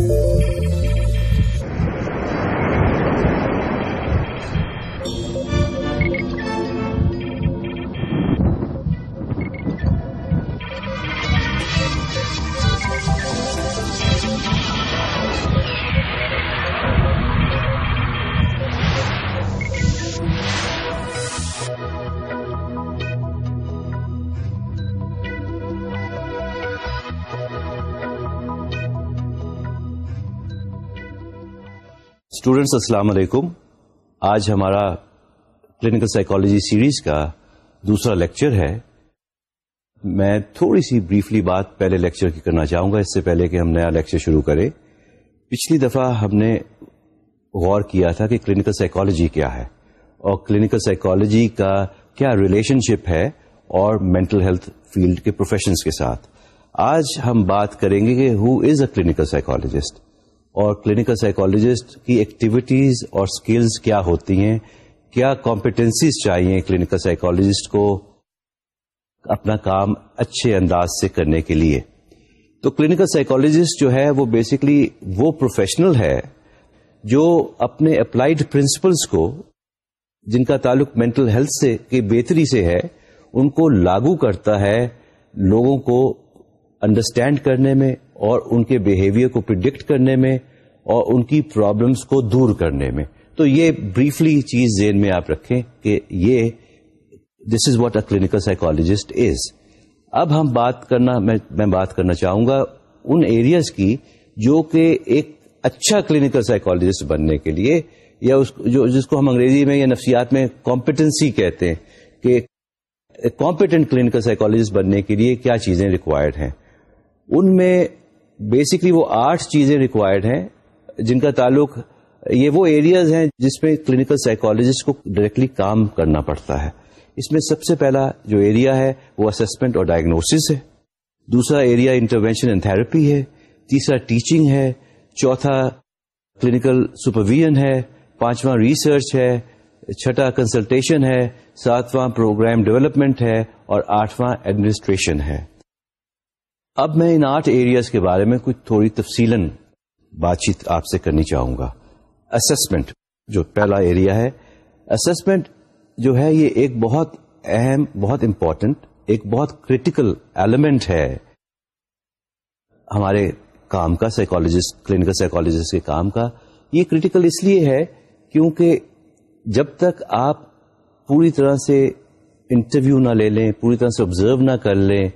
ہے اسٹوڈینٹس السلام علیکم آج ہمارا کلینکل سائیکالوجی سیریز کا دوسرا لیکچر ہے. میں تھوڑی سی بریفلی بات پہلے لیکچر کی کرنا چاہوں گا. اس سے پہلے کہ ہم نیا لیکچر شروع کریں. پچھلی دفعہ ہم نے غور کیا تھا کہ کلینکل سائیکالوجی کیا ہے اور کلینکل سائیکالوجی کا کیا ریلیشن شپ ہے اور مینٹل ہیلتھ فیلڈ کے پروفیشنز کے ساتھ. آج ہم بات کریں گے کہ who is a clinical psychologist اور کلینکل سائیکولوجسٹ کی ایکٹیویٹیز اور اسکلز کیا ہوتی ہیں؟ کیا کمپیٹنسیز چاہیے کلینکل سائیکولوجسٹ کو اپنا کام اچھے انداز سے کرنے کے لیے؟ تو کلینکل سائیکولوجسٹ جو ہے وہ بیسکلی وہ پروفیشنل ہے جو اپنے اپلائیڈ پرنسپلس کو جن کا تعلق مینٹل ہیلتھ سے کی بہتری سے ہے، ان کو لاگو کرتا ہے لوگوں کو انڈرسٹینڈ کرنے میں اور ان کے بہیویئر کو پرڈکٹ کرنے میں اور ان کی پرابلمس کو دور کرنے میں۔ تو یہ بریفلی چیز ذہن میں آپ رکھیں کہ یہ this is what a clinical psychologist is اب ہم بات کرنا، میں بات کرنا چاہوں گا ان ایریاز کی جو کہ ایک اچھا کلینکل سائیکولوجسٹ بننے کے لیے یا اس جو، جس کو ہم انگریزی میں یا نفسیات میں کمپیٹنسی کہتے ہیں کہ کمپیٹنٹ کلینکل سائیکولوجسٹ بننے کے لیے کیا چیزیں ریکوائرڈ ہیں۔ ان میں بیسکلی وہ آٹھ چیزیں ریکوائرڈ ہیں جن کا تعلق یہ وہ ایریاز ہیں جس میں کلینکل سائیکولوجسٹ کو ڈائریکٹلی کام کرنا پڑتا ہے۔ اس میں سب سے پہلا جو ایریا ہے وہ اسسمنٹ اور ڈائگنوسس ہے۔ دوسرا ایریا انٹروینشن اینڈ تھراپی ہے۔ تیسرا ٹیچنگ ہے۔ چوتھا کلینکل سپرویژن ہے۔ پانچواں ریسرچ ہے۔ چھٹا کنسلٹیشن ہے۔ ساتواں پروگرام ڈیولپمنٹ ہے اور آٹھواں ایڈمنسٹریشن ہے۔ اب میں ان آٹھ ایریاز کے بارے میں کچھ تھوڑی تفصیل بات چیت آپ سے کرنی چاہوں گا۔ اسسمنٹ جو پہلا ایریا ہے۔ اسسمنٹ جو ہے، یہ ایک بہت اہم، بہت امپورٹنٹ ایک بہت کریٹیکل ایلیمنٹ ہے۔ ہمارے کام کا سائیکولوجسٹ کلینکل سائیکولوجسٹ کے کام کا یہ کریٹیکل اس لیے ہے کیونکہ جب تک آپ پوری طرح سے انٹرویو نہ لے لیں، پوری طرح سے آبزرو نہ کر لیں،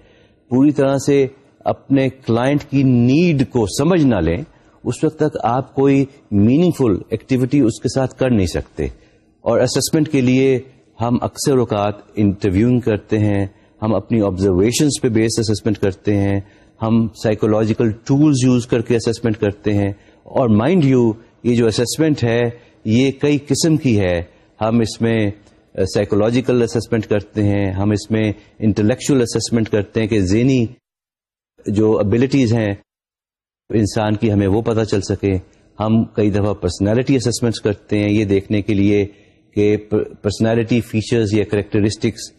پوری طرح سے اپنے کلائنٹ کی نیڈ کو سمجھ نہ لیں، اس وقت تک آپ کوئی میننگ فل ایکٹیویٹی اس کے ساتھ کر نہیں سکتے۔ اور اسسمنٹ کے لیے ہم اکثر اوقات انٹرویوئنگ کرتے ہیں، ہم اپنی آبزرویشنس پہ بیس اسسمنٹ کرتے ہیں، ہم سائیکولوجیکل ٹولز یوز کر کے اسسمنٹ کرتے ہیں۔ اور مائنڈ یو یہ جو اسسمنٹ ہے، یہ کئی قسم کی ہے۔ ہم اس میں uh, سائیکولوجیکل اسسمنٹ کرتے ہیں، ہم اس میں انٹلیکچل اسسمنٹ کرتے ہیں کہ ذہنی جو ابلیٹیز ہیں، انسان کی ہمیں وہ پتہ چل سکے۔ ہم کئی دفعہ پرسنالٹی اسسمنٹس کرتے ہیں، یہ دیکھنے کے لیے کہ پرسنالٹی فیچرز یا کریکٹرسٹکس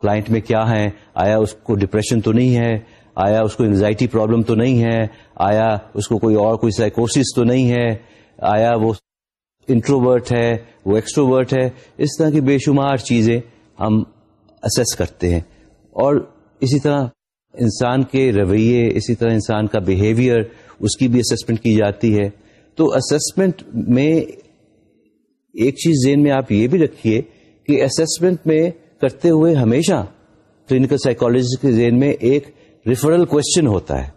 کلائنٹ میں کیا ہیں۔ آیا اس کو ڈپریشن تو نہیں ہے، آیا اس کو انگزائٹی پرابلم تو نہیں ہے، آیا اس کو کوئی اور کوئی سائیکوسس تو نہیں ہے، آیا وہ انٹروورٹ ہے، وہ ایکسٹروورٹ ہے۔ اس طرح کی بے شمار چیزیں ہم اسیس کرتے ہیں۔ اور اسی طرح انسان کے رویے، اسی طرح انسان کا بیہیویئر اس کی بھی اسسمنٹ کی جاتی ہے۔ تو اسسمنٹ میں ایک چیز ذہن میں آپ یہ بھی رکھیے کہ اسسمنٹ میں کرتے ہوئے ہمیشہ کلینکل سائیکولوجسٹ کے ذہن میں ایک ریفرل کوشچن ہوتا ہے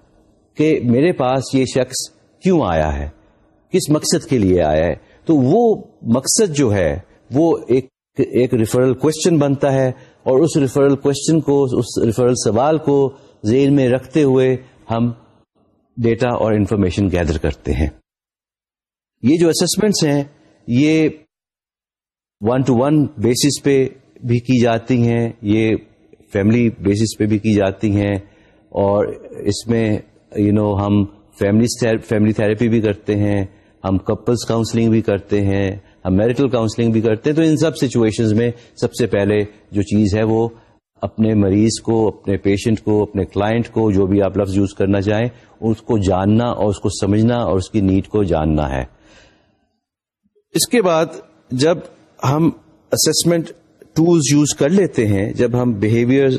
کہ میرے پاس یہ شخص کیوں آیا ہے؟ کس مقصد کے لیے آیا ہے؟ تو وہ مقصد جو ہے، وہ ایک ایک ریفرل کوشچن بنتا ہے اور اس ریفرل کوشچن کو، اس ریفرل سوال کو ذہن میں رکھتے ہوئے ہم ڈیٹا اور انفارمیشن گیدر کرتے ہیں۔ یہ جو اسسمنٹس ہیں یہ ون ٹو ون بیسس پہ بھی کی جاتی ہیں یہ فیملی بیسس پہ بھی کی جاتی ہیں اور اس میں یو you نو know, ہم فیملی فیملی تھراپی بھی کرتے ہیں ہم کپلس کاؤنسلنگ بھی کرتے ہیں ہم میرٹل کاؤنسلنگ بھی کرتے ہیں۔ تو ان سب سچویشن میں سب سے پہلے جو چیز ہے وہ اپنے مریض کو، اپنے پیشنٹ کو، اپنے کلائنٹ کو، جو بھی آپ لفظ یوز کرنا چاہیں، اس کو جاننا اور اس کو سمجھنا اور اس کی نیڈ کو جاننا ہے۔ اس کے بعد جب ہم اسسمنٹ ٹولز یوز کر لیتے ہیں، جب ہم بہیویئر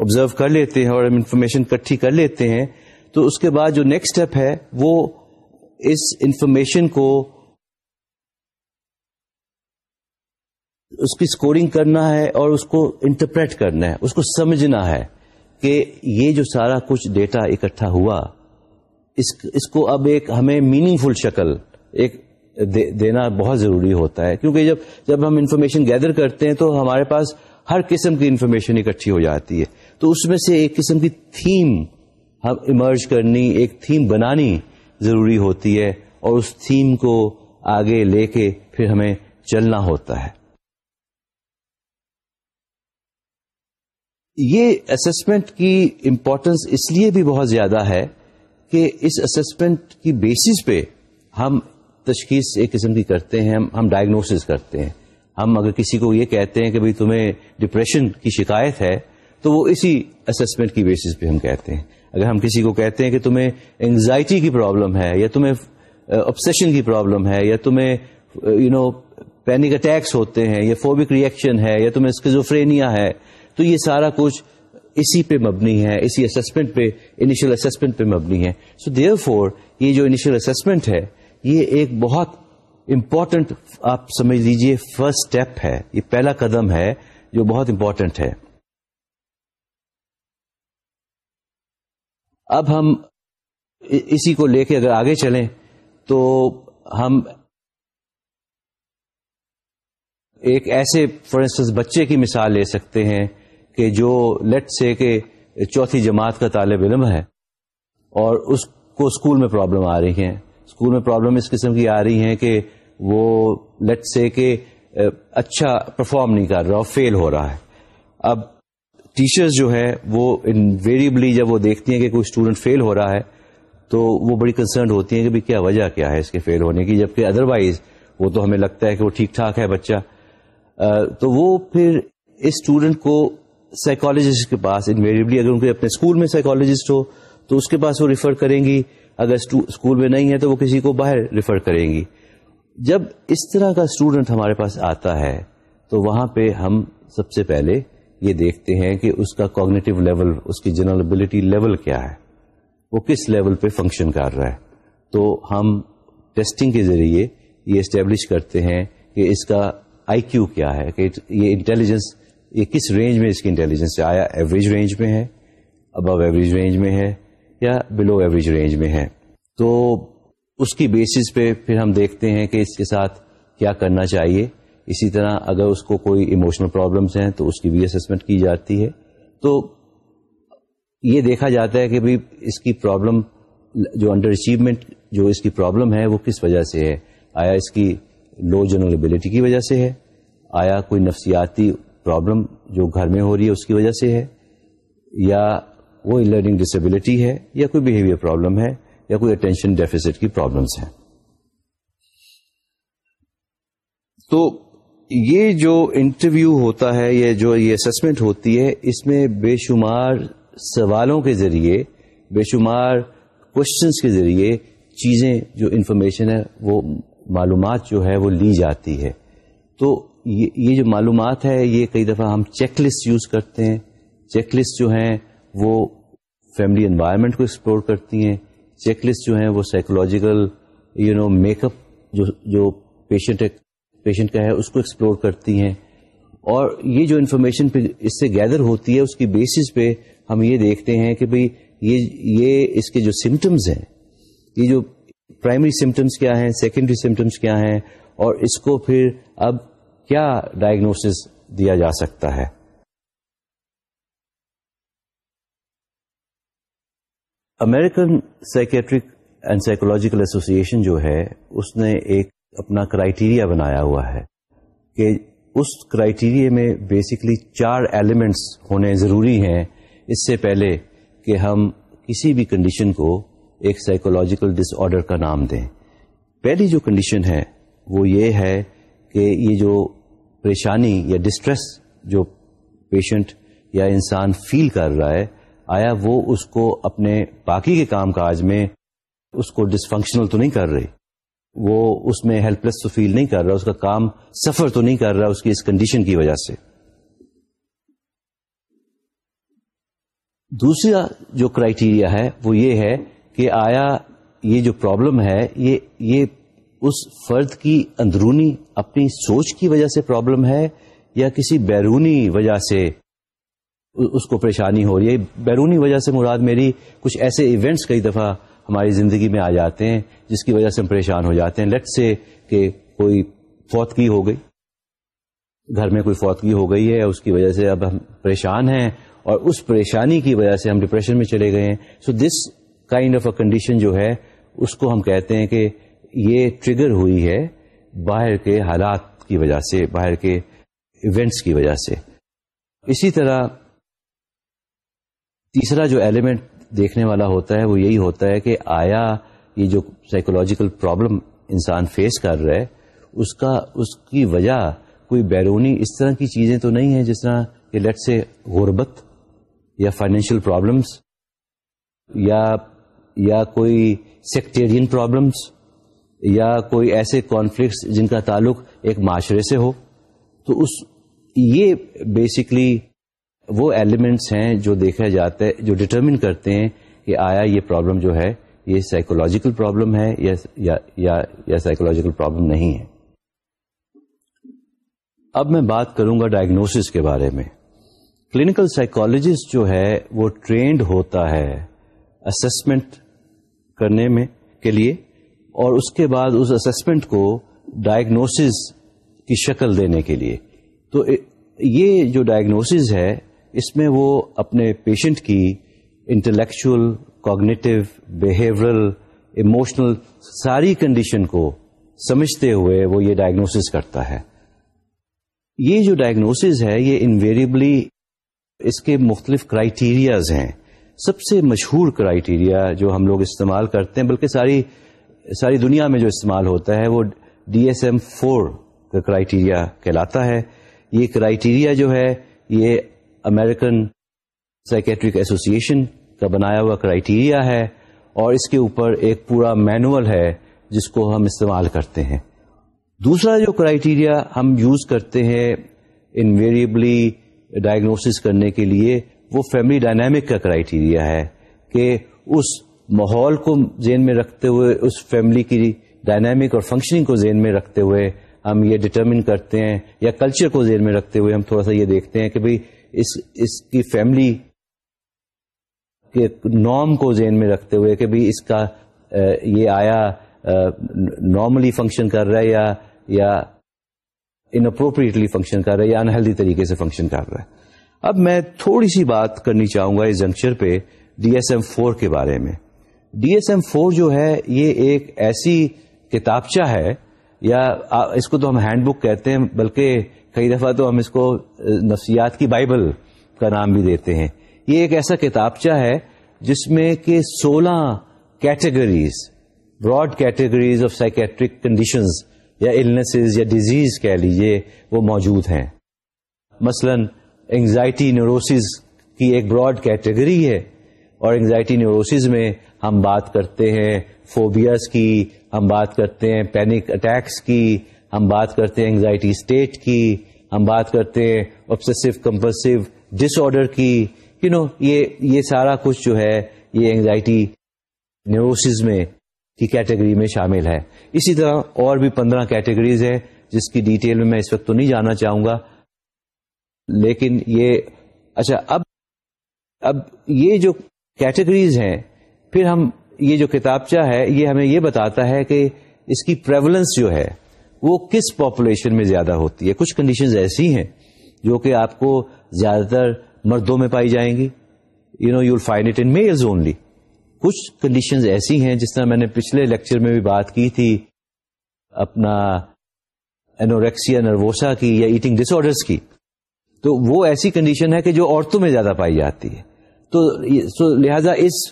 آبزرو کر لیتے ہیں اور ہم انفارمیشن کٹھی کر لیتے ہیں، تو اس کے بعد جو نیکسٹ اسٹیپ ہے، وہ اس انفارمیشن کو اس کی اسکورنگ کرنا ہے اور اس کو انٹرپریٹ کرنا ہے، اس کو سمجھنا ہے کہ یہ جو سارا کچھ ڈیٹا اکٹھا ہوا، اس اس کو اب ایک ہمیں میننگ فل شکل، ایک دینا بہت ضروری ہوتا ہے۔ کیونکہ جب جب ہم انفارمیشن گیدر کرتے ہیں تو ہمارے پاس ہر قسم کی انفارمیشن اکٹھی ہو جاتی ہے۔ تو اس میں سے ایک قسم کی تھیم ہم ایمرج کرنی، ایک تھیم بنانی ضروری ہوتی ہے اور اس تھیم کو آگے لے کے پھر ہمیں چلنا ہوتا ہے۔ یہ اسسمنٹ کی امپورٹنس اس لیے بھی بہت زیادہ ہے کہ اس اسسمنٹ کی بیسس پہ ہم تشخیص ایک قسم کی کرتے ہیں، ہم ہم ڈائگنوسس کرتے ہیں۔ ہم اگر کسی کو یہ کہتے ہیں کہ بھائی تمہیں ڈپریشن کی شکایت ہے، تو وہ اسی اسسمنٹ کی بیسس پہ ہم کہتے ہیں۔ اگر ہم کسی کو کہتے ہیں کہ تمہیں انگزائٹی کی پرابلم ہے، یا تمہیں آبسیشن کی پرابلم ہے، یا تمہیں یو نو پینک اٹیکس ہوتے ہیں، یا فوبک ریئیکشن ہے، یا تمہیں اسکیزوفرینیا ہے تو یہ سارا کچھ اسی پہ مبنی ہے، اسی اسسمنٹ پہ انیشل اسسمنٹ پہ مبنی ہے۔ سو دیئر فور یہ جو انیشل اسسمنٹ ہے، یہ ایک بہت امپورٹنٹ آپ سمجھ لیجیے فرسٹ اسٹیپ ہے۔ یہ پہلا قدم ہے جو بہت امپورٹنٹ ہے۔ اب ہم اسی کو لے کے اگر آگے چلیں، تو ہم ایک ایسے فار انسٹنس بچے کی مثال لے سکتے ہیں۔ کہ جو لیٹ سے کہ چوتھی جماعت کا طالب علم ہے اور اس کو اسکول میں پرابلم آ رہی ہیں۔ اسکول میں پرابلم اس قسم کی آ رہی ہیں کہ وہ لیٹ سے کہ اچھا پرفارم نہیں کر رہا فیل ہو رہا ہے۔ اب ٹیچرز جو ہے وہ انویریبلی جب وہ دیکھتی ہیں کہ کوئی اسٹوڈنٹ فیل ہو رہا ہے، تو وہ بڑی کنسرنڈ ہوتی ہیں کہ بھی کیا وجہ کیا ہے اس کے فیل ہونے کی، جبکہ ادروائز وہ تو ہمیں لگتا ہے کہ وہ ٹھیک ٹھاک ہے بچہ۔ تو وہ پھر اس اسٹوڈنٹ کو سائیکالوجسٹ کے پاس انویریبلی اگر ان کے اپنے اسکول میں سائیکالوجسٹ ہو، تو اس کے پاس وہ ریفر کریں گی۔ اگر اسکول میں نہیں ہے تو وہ کسی کو باہر ریفر کریں گی۔ جب اس طرح کا اسٹوڈنٹ ہمارے پاس آتا ہے، تو وہاں پہ ہم سب سے پہلے یہ دیکھتے ہیں کہ اس کا کوگنیٹو لیول اس کی جنرلبلٹی لیول کیا ہے۔ وہ کس لیول پہ فنکشن کر رہا ہے۔ تو ہم ٹیسٹنگ کے ذریعے یہ اسٹیبلش کرتے ہیں کہ اس کا آئی کیو کیا ہے، کہ یہ انٹیلیجنس یہ کس رینج میں اس کی انٹیلیجنس ہے آیا؟ ایوریج رینج میں ہے ابو ایوریج رینج میں ہے یا بلو ایوریج رینج میں ہے؟ تو اس کی بیسس پہ پھر ہم دیکھتے ہیں کہ اس کے ساتھ کیا کرنا چاہیے۔ اسی طرح اگر اس کو کوئی ایموشنل پرابلمس ہیں تو اس کی بھی اسسمنٹ کی جاتی ہے۔ تو یہ دیکھا جاتا ہے کہ بھائی اس کی پرابلم جو انڈر اچیومنٹ جو اس کی پرابلم ہے وہ کس وجہ سے ہے؟ آیا اس کی لو جنرلبلٹی کی وجہ سے ہے؟ آیا کوئی نفسیاتی پرابلم جو گھر میں ہو رہی ہے اس کی وجہ سے ہے، یا وہ لرننگ ڈسبلٹی ہے، یا کوئی بہیویئر پرابلم ہے، یا کوئی اٹینشن ڈیفیسٹ کی پرابلمس ہیں۔ تو یہ جو انٹرویو ہوتا ہے، یا جو یہ اسسمنٹ ہوتی ہے، اس میں بے شمار سوالوں کے ذریعے، بے شمار کوشچنس کے ذریعے چیزیں جو انفارمیشن ہے وہ معلومات جو ہے وہ لی جاتی ہے۔ تو یہ جو معلومات ہے، یہ کئی دفعہ ہم چیک لسٹ یوز کرتے ہیں۔ چیک لسٹ جو ہیں، وہ فیملی انوائرمنٹ کو ایکسپلور کرتی ہیں۔ چیک لسٹ جو ہیں، وہ psychological you know make up جو جو پیشنٹ پیشنٹ کا ہے، اس کو ایکسپلور کرتی ہیں۔ اور یہ جو انفارمیشن پہ اس سے گیدر ہوتی ہے، اس کی بیسس پہ ہم یہ دیکھتے ہیں کہ بھئی یہ یہ اس کے جو سمٹمز ہیں، یہ جو پرائمری سمٹمز کیا ہیں سیکنڈری سمٹمز کیا ہیں، اور اس کو پھر اب کیا ڈائگنوس دیا جا سکتا ہے؟ American psychiatric and psychological association جو ہے، اس نے ایک اپنا کرائٹیریا بنایا ہوا ہے کہ اس کرائٹیریا میں بیسکلی چار ایلیمنٹس ہونے ضروری ہیں۔ اس سے پہلے کہ ہم کسی بھی کنڈیشن کو ایک سائیکولوجیکل ڈس آرڈر کا نام دیں۔ پہلی جو کنڈیشن ہے، وہ یہ ہے کہ یہ جو پریشانی یا ڈسٹریس جو پیشنٹ یا انسان فیل کر رہا ہے، آیا وہ اس کو اپنے باقی کے کام کاج میں اس کو ڈسفنکشنل تو نہیں کر رہے وہ اس میں ہیلپ لیس تو فیل نہیں کر رہا، اس کا کام سفر تو نہیں کر رہا اس کی اس کنڈیشن کی وجہ سے۔ دوسرا جو کرائٹیریا ہے وہ یہ ہے کہ آیا یہ جو پرابلم ہے، یہ یہ اس فرد کی اندرونی اپنی سوچ کی وجہ سے پرابلم ہے یا کسی بیرونی وجہ سے اس کو پریشانی ہو رہی ہے؟ بیرونی وجہ سے مراد میری کچھ ایسے ایونٹس کئی دفعہ ہماری زندگی میں آ جاتے ہیں جس کی وجہ سے ہم پریشان ہو جاتے ہیں۔ لیٹ سے کہ کوئی فوتگی ہو گئی، گھر میں کوئی فوتگی ہو گئی ہے، اس کی وجہ سے اب ہم پریشان ہیں اور اس پریشانی کی وجہ سے ہم ڈپریشن میں چلے گئے ہیں۔ So this kind of a condition جو ہے، اس کو ہم کہتے ہیں کہ یہ ٹریگر ہوئی ہے باہر کے حالات کی وجہ سے، باہر کے ایونٹس کی وجہ سے۔ اسی طرح تیسرا جو ایلیمنٹ دیکھنے والا ہوتا ہے، وہ یہی ہوتا ہے کہ آیا یہ جو سائیکولوجیکل پرابلم انسان فیس کر رہا ہے، اس کا، اس کی وجہ کوئی بیرونی اس طرح کی چیزیں تو نہیں ہیں جس طرح کہ لیٹ سے غربت یا فائنینشیل پرابلمس یا یا کوئی سیکٹیرین پرابلمس یا کوئی ایسے کانفلکٹس جن کا تعلق ایک معاشرے سے ہو، تو اس، یہ بیسکلی وہ ایلیمنٹس ہیں جو دیکھا جاتا ہے جو ڈٹرمن کرتے ہیں کہ آیا یہ پرابلم جو ہے، یہ سائیکولوجیکل پرابلم ہے یا سائیکولوجیکل پرابلم نہیں ہے۔ اب میں بات کروں گا ڈائگنوسس کے بارے میں۔ کلینکل سائیکولوجسٹ جو ہے، وہ ٹرینڈ ہوتا ہے اسسمنٹ کرنے میں کے لیے۔ اور اس کے بعد اس اسسمنٹ کو ڈائگنوسز کی شکل دینے کے لیے۔ تو یہ جو ڈائگنوسز ہے، اس میں وہ اپنے پیشنٹ کی انٹلیکچل کوگنیٹو بہیورل ایموشنل ساری کنڈیشن کو سمجھتے ہوئے وہ یہ ڈائگنوسس کرتا ہے۔ یہ جو ڈائگنوسز ہے، یہ انویریبلی اس کے مختلف کرائیٹیریاز ہیں۔ سب سے مشہور کرائیٹیریا جو ہم لوگ استعمال کرتے ہیں، بلکہ ساری ساری دنیا میں جو استعمال ہوتا ہے وہ ڈی ایس ایم فور کا کرائیٹیریا کہلاتا ہے۔ یہ کرائیٹیریا جو ہے، یہ امیرکن سائکیٹرک ایسوسیشن کا بنایا ہوا کرائیٹیریا ہے اور اس کے اوپر ایک پورا مینوئل ہے جس کو ہم استعمال کرتے ہیں۔ دوسرا جو کرائیٹیریا ہم یوز کرتے ہیں انویریبلی ڈائگنوسس کرنے کے لیے، وہ فیملی ڈائنامک کا کرائیٹیریا ہے کہ اس ماحول کو ذہن میں رکھتے ہوئے، اس فیملی کی ڈائنامک اور فنکشننگ کو ذہن میں رکھتے ہوئے ہم یہ ڈٹرمن کرتے ہیں یا کلچر کو ذہن میں رکھتے ہوئے ہم تھوڑا سا یہ دیکھتے ہیں کہ بھئی اس اس کی فیملی کے نارم کو ذہن میں رکھتے ہوئے کہ بھی اس کا یہ آیا نارملی فنکشن کر رہا ہے یا یا ان اپروپریٹلی فنکشن کر رہا ہے یا انہیلدی طریقے سے فنکشن کر رہا ہے۔ اب میں تھوڑی سی بات کرنی چاہوں گا اس جنکچر پہ ڈی ایس ایم فور کے بارے میں۔ ڈی ایس ایم فور جو ہے، یہ ایک ایسی کتابچہ ہے، یا اس کو تو ہم ہینڈ بک کہتے ہیں، بلکہ کئی دفعہ تو ہم اس کو نفسیات کی بائبل کا نام بھی دیتے ہیں۔ یہ ایک ایسا کتابچہ ہے، جس میں کہ سولہ categories, broad categories of psychiatric conditions, یا النسز یا ڈیزیز کہہ لیجیے وہ موجود ہیں۔ مثلا انگزائٹی نیوروسز کی ایک براڈ کیٹیگری ہے اور انگزائٹی نیوروسز میں ہم بات کرتے ہیں فوبیاز کی ہم بات کرتے ہیں پینک اٹیکس کی ہم بات کرتے ہیں انگزائٹی اسٹیٹ کی ہم بات کرتے ہیں آبسیسو کمپلسو ڈس آرڈر کی۔ یو نو یہ یہ سارا کچھ جو ہے، یہ انگزائٹی نیوروسز میں کی کیٹیگری میں شامل ہے۔ اسی طرح اور بھی پندرہ کیٹیگریز ہیں، جس کی ڈیٹیل میں میں اس وقت تو نہیں جانا چاہوں گا۔ لیکن یہ اچھا اب اب یہ جو کیٹیگریز ہیں۔ پھر ہم یہ جو کتابچہ ہے، یہ ہمیں یہ بتاتا ہے کہ اس کی پریولنس جو ہے، وہ کس پاپولیشن میں زیادہ ہوتی ہے۔ کچھ کنڈیشنز ایسی ہیں جو کہ آپ کو زیادہ تر مردوں میں پائی جائیں گی۔ You know you find it in males only کچھ کنڈیشنز ایسی ہیں، جس طرح میں نے پچھلے لیکچر میں بھی بات کی تھی، اپنا اینوریکسیا نروسا کی یا ایٹنگ ڈس آرڈرس کی۔ تو وہ ایسی کنڈیشن ہے کہ جو عورتوں میں زیادہ پائی جاتی ہے۔ تو لہذا اس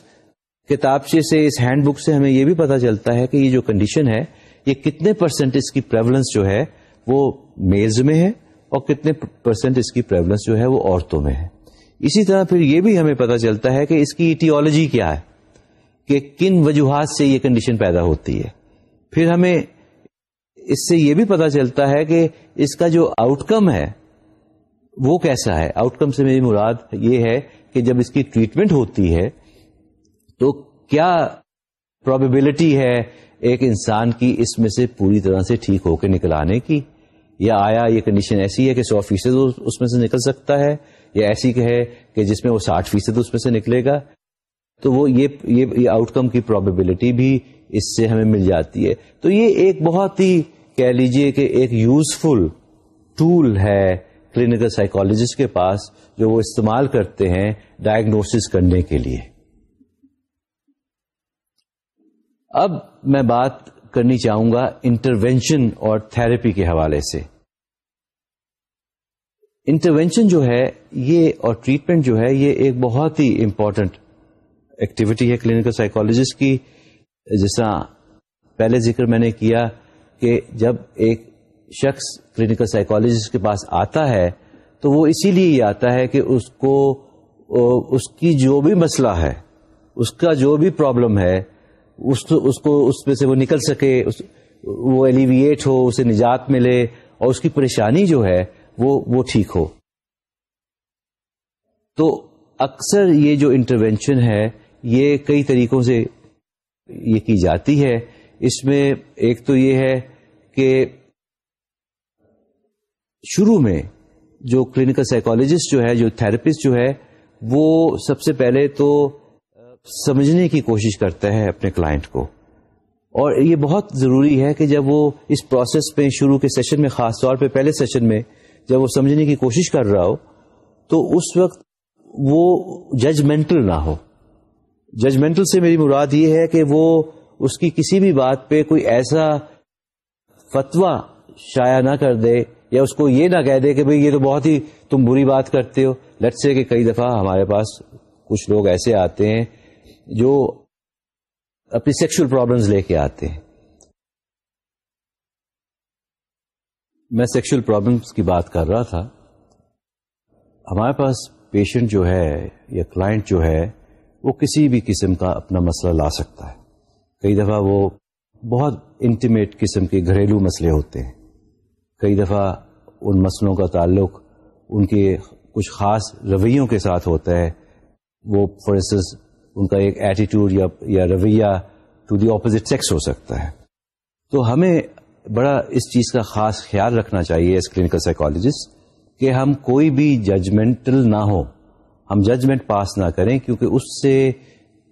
کتابچے سے اس ہینڈ بک سے ہمیں یہ بھی پتا چلتا ہے کہ یہ جو کنڈیشن ہے، یہ کتنے پرسینٹ اس کی پریولنس جو ہے، وہ میز میں ہے اور کتنے پرسینٹ اس کی پریولنس جو ہے، وہ عورتوں میں ہے۔ اسی طرح پھر یہ بھی ہمیں پتا چلتا ہے کہ اس کی ایٹیولوجی کیا ہے، کہ کن وجوہات سے یہ کنڈیشن پیدا ہوتی ہے۔ پھر ہمیں اس سے یہ بھی پتا چلتا ہے کہ اس کا جو آؤٹ کم ہے، وہ کیسا ہے۔ آؤٹ کم سے میری مراد یہ ہے کہ جب اس کی ٹریٹمنٹ ہوتی ہے تو کیا پرابیبلٹی ہے ایک انسان کی اس میں سے پوری طرح سے ٹھیک ہو کے نکل آنے کی؟ یا آیا یہ کنڈیشن ایسی ہے کہ سو فیصد اس میں سے نکل سکتا ہے؟ یا ایسی کہ ہے کہ جس میں وہ ساٹھ فیصد اس میں سے نکلے گا؟ تو وہ یہ آؤٹ کم کی پرابیبلٹی بھی اس سے ہمیں مل جاتی ہے۔ تو یہ ایک بہت ہی کہہ لیجیے کہ ایک یوزفل ٹول ہے کلینکل سائیکولوجسٹ کے پاس جو وہ استعمال کرتے ہیں ڈائگنوسس کرنے کے لیے۔ اب میں بات کرنی چاہوں گا انٹروینشن اور تھراپی کے حوالے سے۔ انٹروینشن جو ہے یہ اور ٹریٹمنٹ جو ہے یہ ایک بہت ہی امپورٹنٹ ایکٹیویٹی ہے کلینکل سائیکولوجسٹ کی۔ جس طرح پہلے ذکر میں نے کیا کہ جب ایک شخص کلینکل سائیکولوجسٹ کے پاس آتا ہے، تو وہ اسی لیے یہ آتا ہے کہ اس کو اس کی جو بھی مسئلہ ہے، اس کا جو بھی پرابلم ہے، اس اس کو، اس میں سے وہ نکل سکے وہ ایلیویٹ ہو، اسے نجات ملے اور اس کی پریشانی جو ہے، وہ وہ ٹھیک ہو۔ تو اکثر یہ جو انٹروینشن ہے، یہ کئی طریقوں سے یہ کی جاتی ہے۔ اس میں ایک تو یہ ہے کہ شروع میں جو کلینکل سائیکولوجسٹ جو ہے، جو تھراپسٹ جو ہے، وہ سب سے پہلے تو سمجھنے کی کوشش کرتا ہے اپنے کلائنٹ کو۔ اور یہ بہت ضروری ہے کہ جب وہ اس پروسیس پہ شروع کے سیشن میں، خاص طور پہ پہلے سیشن میں جب وہ سمجھنے کی کوشش کر رہا ہو، تو اس وقت وہ ججمنٹل نہ ہو۔ ججمنٹل سے میری مراد یہ ہے کہ وہ اس کی کسی بھی بات پہ کوئی ایسا فتوا شائع نہ کر دے یا اس کو یہ نہ کہہ دے کہ بھئی یہ تو بہت ہی تم بری بات کرتے ہو۔ لٹ سے کہ کئی دفعہ ہمارے پاس کچھ لوگ ایسے آتے ہیں جو اپنی سیکشل پرابلمز لے کے آتے ہیں۔ میں سیکشل پرابلمس کی بات کر رہا تھا۔ ہمارے پاس پیشنٹ جو ہے یا کلائنٹ جو ہے، وہ کسی بھی قسم کا اپنا مسئلہ لا سکتا ہے۔ کئی دفعہ وہ بہت انٹیمیٹ قسم کے گھریلو مسئلے ہوتے ہیں۔ کئی دفعہ ان مسئلوں کا تعلق ان کے کچھ خاص رویوں کے ساتھ ہوتا ہے۔ وہ فار انسٹنس ان کا ایک ایٹیٹیوڈ یا رویہ ٹو دی اپوزٹ سیکس ہو سکتا ہے۔ تو ہمیں بڑا اس چیز کا خاص خیال رکھنا چاہیے ایز کلینکل سائیکولوجسٹ کہ ہم کوئی بھی ججمنٹل نہ ہو ہم ججمنٹ پاس نہ کریں کیونکہ اس سے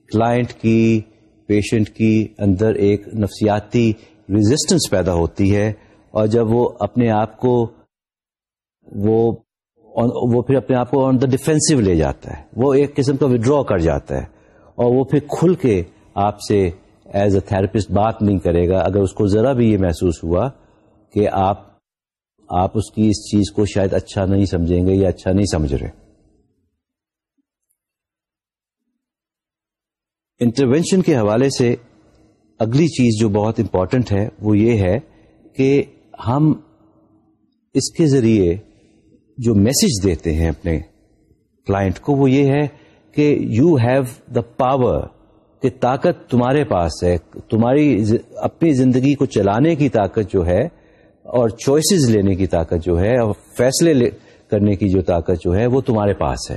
کلائنٹ کی پیشنٹ کی اندر ایک نفسیاتی ریزسٹنس پیدا ہوتی ہے۔ اور جب وہ اپنے آپ کو وہ وہ پھر اپنے آپ کو آن دا ڈیفینسو لے جاتا ہے۔ وہ ایک قسم کا ودرا کر جاتا ہے۔ اور وہ پھر کھل کے آپ سے ایز اے تھراپسٹ بات نہیں کرے گا۔ اگر اس کو ذرا بھی یہ محسوس ہوا کہ آپ آپ اس کی اس چیز کو شاید اچھا نہیں سمجھیں گے یا اچھا نہیں سمجھ رہے۔ انٹروینشن کے حوالے سے اگلی چیز جو بہت امپورٹنٹ ہے وہ یہ ہے کہ ہم اس کے ذریعے جو میسج دیتے ہیں اپنے کلائنٹ کو وہ یہ ہے کہ یو ہیو دا پاور کہ طاقت تمہارے پاس ہے، تمہاری اپنی زندگی کو چلانے کی طاقت جو ہے اور چوائسیز لینے کی طاقت جو ہے اور فیصلے کرنے کی جو طاقت جو ہے وہ تمہارے پاس ہے۔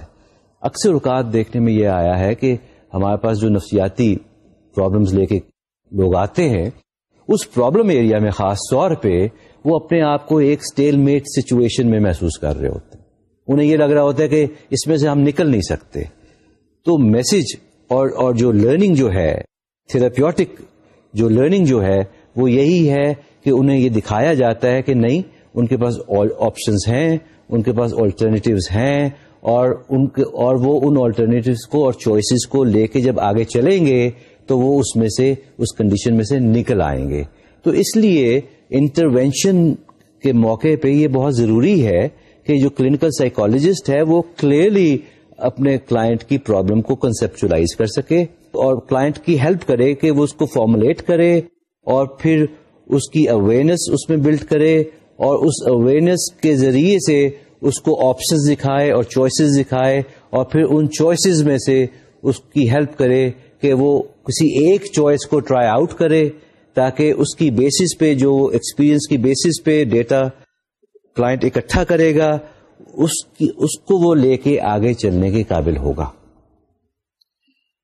اکثر اوقات دیکھنے میں یہ آیا ہے کہ ہمارے پاس جو نفسیاتی پرابلمز لے کے لوگ آتے ہیں، اس پرابلم ایریا میں خاص طور پہ وہ اپنے آپ کو ایک اسٹیل میٹ سچویشن میں محسوس کر رہے ہوتے ہیں۔ انہیں یہ لگ رہا ہوتا ہے کہ اس میں سے ہم نکل نہیں سکتے۔ تو میسج اور اور جو لرننگ جو ہے تھراپیوٹک جو لرننگ جو ہے، وہ یہی ہے کہ انہیں یہ دکھایا جاتا ہے کہ نہیں، ان کے پاس آپشنس ہیں، ان کے پاس آلٹرنیٹیوز ہیں، اور ان کے، اور وہ ان آلٹرنیٹیوز کو اور چوائسیز کو لے کے جب آگے چلیں گے، تو وہ اس میں سے، اس کنڈیشن میں سے نکل آئیں گے۔ تو اس لیے انٹروینشن کے موقع پہ یہ بہت ضروری ہے کہ جو کلینکل سائیکولوجسٹ ہے وہ کلیئرلی اپنے کلائنٹ کی پرابلم کو کنسپچلائز کر سکے اور کلائنٹ کی ہیلپ کرے کہ وہ اس کو فارمولیٹ کرے اور پھر اس کی اویئرنیس اس میں بلڈ کرے اور اس اویئرنیس کے ذریعے سے اس کو آپشنز دکھائے اور چوائسیز دکھائے اور پھر ان چوائسیز میں سے اس کی ہیلپ کرے کہ وہ کسی ایک چوائس کو ٹرائی آؤٹ کرے تاکہ اس کی بیسس پہ جو ایکسپیرئنس کی بیسس پہ ڈیٹا کلائنٹ اکٹھا کرے گا، اس کی، اس کو وہ لے کے آگے چلنے کے قابل ہوگا۔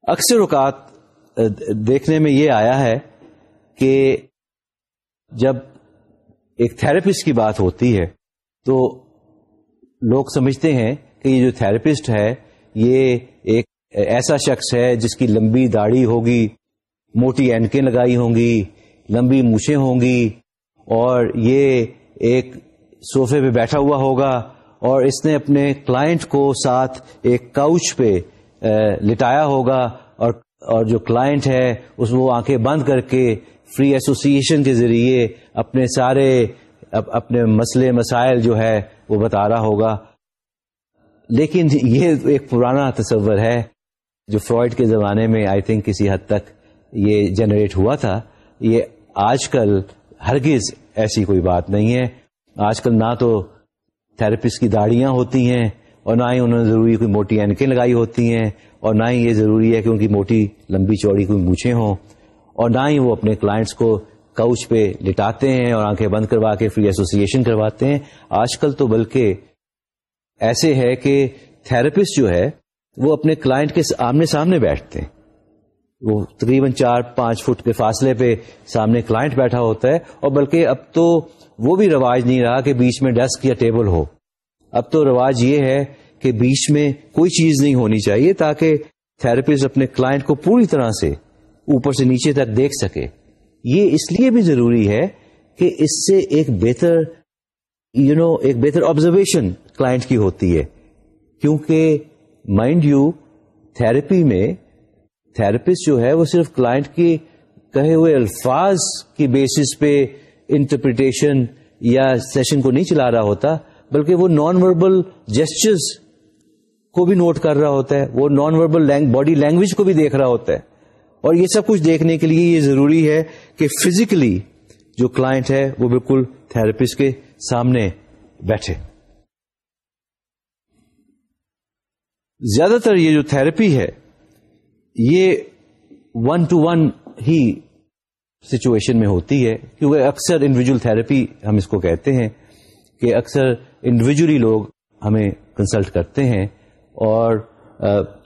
اکثر اوقات دیکھنے میں یہ آیا ہے کہ جب ایک تھراپسٹ کی بات ہوتی ہے، تو لوگ سمجھتے ہیں کہ یہ جو تھراپسٹ ہے، یہ ایک ایسا شخص ہے جس کی لمبی داڑھی ہوگی، موٹی اینکیں لگائی ہوں گی۔ لمبی مچھیں ہوں گی اور یہ ایک سوفے پہ بیٹھا ہوا ہوگا اور اس نے اپنے کلائنٹ کو ساتھ ایک کاؤچ پہ لٹایا ہوگا اور اور جو کلائنٹ ہے، اس وہ آنکھیں بند کر کے فری ایسوسیشن کے ذریعے اپنے سارے اپنے مسئلے، مسائل جو ہے، وہ بتا رہا ہوگا۔ لیکن یہ ایک پرانا تصور ہے جو فرائڈ کے زمانے میں آئی تھنک کسی حد تک یہ جنریٹ ہوا تھا۔ یہ آج کل ہرگز ایسی کوئی بات نہیں ہے۔ آج کل نہ تو تھراپسٹ کی داڑیاں ہوتی ہیں اور نہ ہی انہوں نے ضروری کوئی موٹی اینکیں لگائی ہوتی ہیں اور نہ ہی یہ ضروری ہے کہ ان کی موٹی لمبی چوڑی کوئی مونچھیں ہوں اور نہ ہی وہ اپنے کلائنٹس کو کاؤچ پہ لٹاتے ہیں اور آنکھیں بند کروا کے فری ایسوسیشن کرواتے ہیں۔ آج کل تو بلکہ ایسے ہے کہ تھراپسٹ جو ہے وہ اپنے کلائنٹ کے آمنے سامنے بیٹھتے ہیں۔ وہ تقریباً چار پانچ فٹ کے فاصلے پہ سامنے کلائنٹ بیٹھا ہوتا ہے اور بلکہ اب تو وہ بھی رواج نہیں رہا کہ بیچ میں ڈیسک یا ٹیبل ہو۔ اب تو رواج یہ ہے کہ بیچ میں کوئی چیز نہیں ہونی چاہیے تاکہ تھراپسٹ اپنے کلائنٹ کو پوری طرح سے اوپر سے نیچے تک دیکھ سکے۔ یہ اس لیے بھی ضروری ہے کہ اس سے ایک بہتر یو you نو know, ایک بہتر آبزرویشن کلائنٹ کی ہوتی ہے۔ کیونکہ مائنڈ یو تھراپی میں تھراپسٹ جو ہے وہ صرف کلائنٹ کی کہے ہوئے الفاظ کی بیسس پہ انٹرپریٹیشن یا سیشن کو نہیں چلا رہا ہوتا، بلکہ وہ نان وربل جسچرز کو بھی نوٹ کر رہا ہوتا ہے، وہ نان وربل باڈی لینگویج کو بھی دیکھ رہا ہوتا ہے۔ اور یہ سب کچھ دیکھنے کے لیے یہ ضروری ہے کہ فزیکلی جو کلائنٹ ہے وہ بالکل تھراپسٹ کے سامنے بیٹھے۔ زیادہ تر یہ جو تھراپی ہے یہ ون ٹو ون ہی سچویشن میں ہوتی ہے، کیونکہ اکثر انڈیویجل تھراپی ہم اس کو کہتے ہیں کہ اکثر انڈیویجلی لوگ ہمیں کنسلٹ کرتے ہیں اور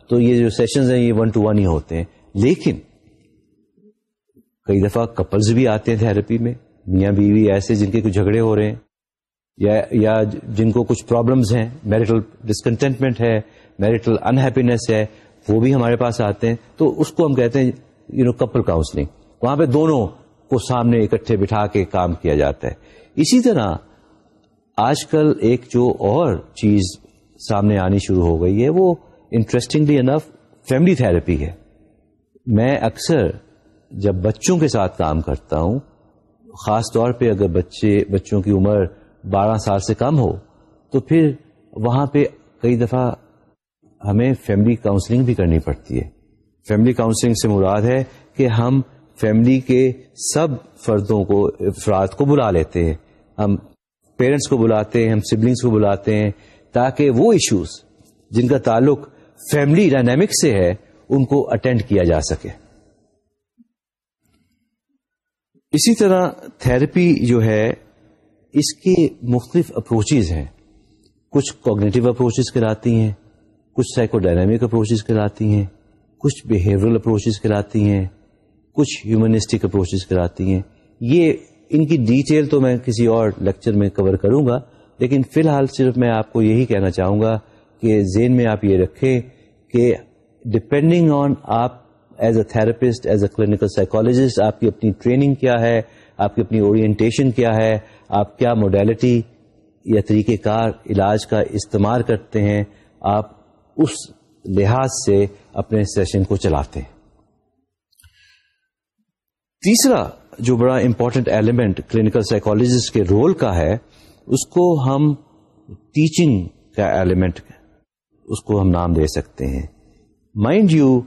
تو یہ جو سیشنز ہیں یہ ون ٹو ون ہی ہوتے ہیں۔ لیکن کئی دفعہ کپلز بھی آتے ہیں تھراپی میں، میاں بیوی ایسے جن کے کچھ جھگڑے ہو رہے ہیں، یا یا جن کو کچھ پرابلمز ہیں میرٹل ڈسکنٹینٹمنٹ ہے میرٹل انہیپینس ہے وہ بھی ہمارے پاس آتے ہیں، تو اس کو ہم کہتے ہیں یو نو کپل کاؤنسلنگ وہاں پہ دونوں کو سامنے اکٹھے بٹھا کے کام کیا جاتا ہے۔ اسی طرح آج کل ایک جو اور چیز سامنے آنی شروع ہو گئی ہے، وہ انٹرسٹنگلی انف فیملی تھراپی ہے۔ میں اکثر جب بچوں کے ساتھ کام کرتا ہوں، خاص طور پہ اگر بچے، بچوں کی عمر بارہ سال سے کم ہو، تو پھر وہاں پہ کئی دفعہ ہمیں فیملی کاؤنسلنگ بھی کرنی پڑتی ہے۔ فیملی کاؤنسلنگ سے مراد ہے کہ ہم فیملی کے سب فردوں کو، افراد کو بلا لیتے ہیں۔ ہم پیرنٹس کو بلاتے ہیں، ہم سبلنگس کو بلاتے ہیں تاکہ وہ ایشوز جن کا تعلق فیملی ڈائنامک سے ہے، ان کو اٹینڈ کیا جا سکے۔ اسی طرح تھراپی جو ہے، اس کی مختلف اپروچز ہیں۔ کچھ کوگنیٹو اپروچز کراتی ہیں۔ کچھ سائیکو ڈائنامک اپروچز کراتی ہیں، کچھ بہیورل اپروچز کراتی ہیں، کچھ ہیومنسٹک اپروچز کراتی ہیں۔ یہ، ان کی ڈیٹیل تو میں کسی اور لیکچر میں کور کروں گا، لیکن فی الحال صرف میں آپ کو یہی کہنا چاہوں گا کہ زین میں آپ یہ رکھیں کہ ڈپینڈنگ آن آپ as a therapist as a clinical psychologist آپ کی اپنی ٹریننگ کیا ہے، آپ کی اپنی اورینٹیشن کیا ہے، آپ کیا موڈیلٹی یا طریقہ کار، علاج کا استعمال کرتے ہیں، آپ اس لحاظ سے اپنے سیشن کو چلاتے ہیں۔ تیسرا جو بڑا امپورٹنٹ ایلیمنٹ کلینکل سائیکولوجسٹ کے رول کا ہے، اس کو ہم ٹیچنگ کا ایلیمنٹ اس کو ہم نام دے سکتے ہیں۔ مائنڈ یو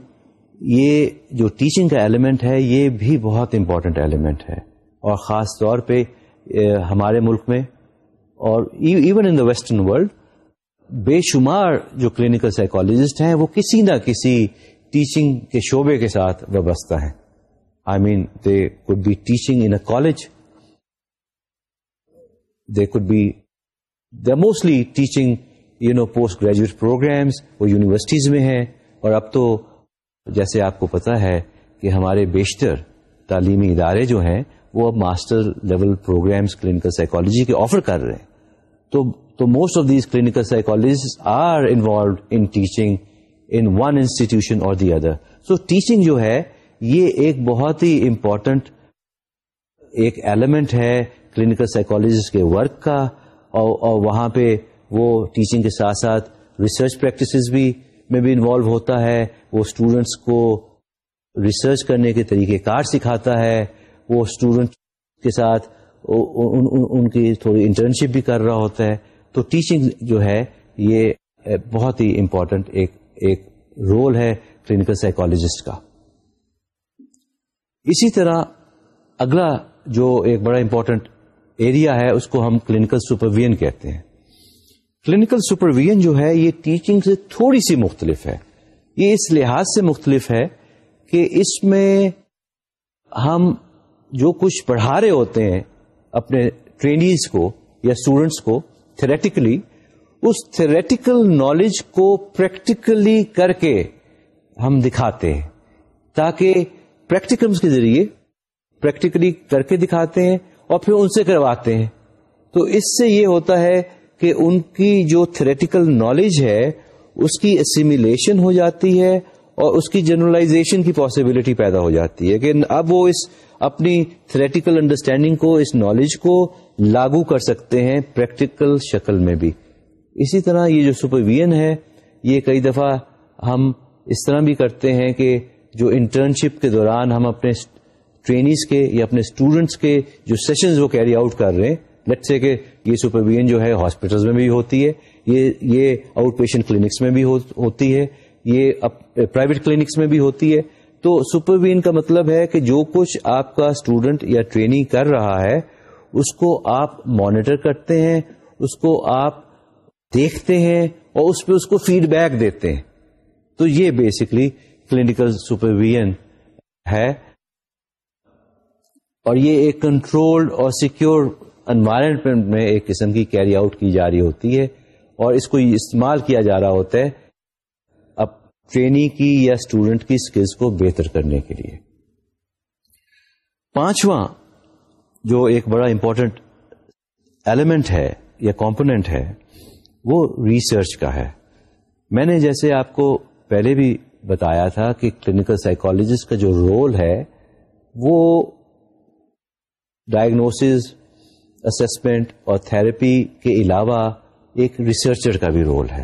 یہ جو ٹیچنگ کا ایلیمنٹ ہے، یہ بھی بہت امپورٹنٹ ایلیمنٹ ہے۔ اور خاص طور پہ ہمارے ملک میں، اور even in the western world بے شمار جو کلینکل سائیکولوجسٹ ہیں، وہ کسی نہ کسی ٹیچنگ کے شعبے کے ساتھ وابستہ ہیں۔ I mean they could be teaching in a college they could be the mostly teaching you know post graduate programs وہ یونیورسٹیز میں ہیں۔ اور اب تو جیسے آپ کو پتا ہے کہ ہمارے بیشتر تعلیمی ادارے جو ہیں، وہ اب master level programs clinical psychology کے آفر کر رہے ہیں۔ تو تو most of these clinical psychologist are involved in teaching in one institution or the other so teaching جو ہے یہ ایک بہت ہی امپورٹنٹ ایک ایلیمنٹ ہے کلینکل سائیکولوجسٹ کے ورک کا اور, اور وہاں پہ وہ ٹیچنگ کے ساتھ ساتھ ریسرچ پریکٹسز بھی میں بھی انوالو ہوتا ہے وہ اسٹوڈینٹس کو ریسرچ کرنے کے طریقہ کار سکھاتا ہے وہ اسٹوڈنٹ کے ساتھ ان, ان, ان کی تھوڑی انٹرنشپ بھی کر رہا ہوتا ہے۔ تو ٹیچنگ جو ہے، یہ eh, بہت ہی امپورٹنٹ ایک ایک رول ہے کلینکل سائیکولوجسٹ کا۔ اسی طرح اگلا جو ایک بڑا امپورٹنٹ ایریا ہے، اس کو ہم کلینکل سپرویژن کہتے ہیں۔ کلینکل سپرویژن جو ہے، یہ ٹیچنگ سے تھوڑی سی مختلف ہے۔ یہ اس لحاظ سے مختلف ہے کہ اس میں ہم جو کچھ پڑھا رہے ہوتے ہیں، اپنے ٹرینیز کو یا اسٹوڈینٹس کو تھریٹیکلی اس تھریٹیکل نالج کو پریکٹیکلی کر کے ہم دکھاتے ہیں۔ تاکہ پریکٹیکلس کے ذریعے پریکٹیکلی کر کے دکھاتے ہیں اور پھر ان سے کرواتے ہیں۔ تو اس سے یہ ہوتا ہے کہ ان کی جو تھریٹیکل نالج ہے، اس کی اسیمیلیشن ہو جاتی ہے اور اس کی جنرلائزیشن کی پاسبلٹی پیدا ہو جاتی ہے کہ اب وہ اس اپنی تھریٹیکل انڈرسٹینڈنگ کو، اس نالج کو لاگو کر سکتے ہیں پریکٹیکل شکل میں بھی۔ اسی طرح یہ جو سپرویژن ہے، یہ کئی دفعہ ہم اس طرح بھی کرتے ہیں کہ جو انٹرنشپ کے دوران ہم اپنے ٹرینیز کے یا اپنے اسٹوڈینٹس کے جو سیشنز وہ کیری آؤٹ کر رہے ہیں۔ لیٹ سے کہ یہ سپرویژن جو ہے ہاسپٹل میں بھی ہوتی ہے، یہ یہ آؤٹ پیشنٹ کلینکس میں بھی ہوتی ہے۔ یہ پرائیویٹ کلینکس میں بھی ہوتی ہے۔ تو سپرویژن کا مطلب ہے کہ جو کچھ آپ کا اسٹوڈنٹ یا ٹریننگ کر رہا ہے، اس کو آپ مانیٹر کرتے ہیں، اس کو آپ دیکھتے ہیں اور اس پہ اس کو فیڈ بیک دیتے ہیں۔ تو یہ بیسکلی کلینکل سپرویژن ہے۔ اور یہ ایک کنٹرولڈ اور سیکیور انوائرمنٹ میں ایک قسم کی کیری آؤٹ کی جا رہی ہوتی ہے اور اس کو استعمال کیا جا رہا ہوتا ہے۔ اب ٹریننگ کی یا اسٹوڈنٹ کی اسکلس کو بہتر کرنے کے لیے۔ پانچواں، جو ایک بڑا امپورٹنٹ ایلیمنٹ ہے یا کمپونیٹ ہے، وہ ریسرچ کا ہے۔ میں نے جیسے آپ کو پہلے بھی بتایا تھا کہ کلینکل سائیکولوجسٹ کا جو رول ہے، وہ ڈائگنوس اسسمنٹ اور تھراپی کے علاوہ ایک ریسرچر کا بھی رول ہے۔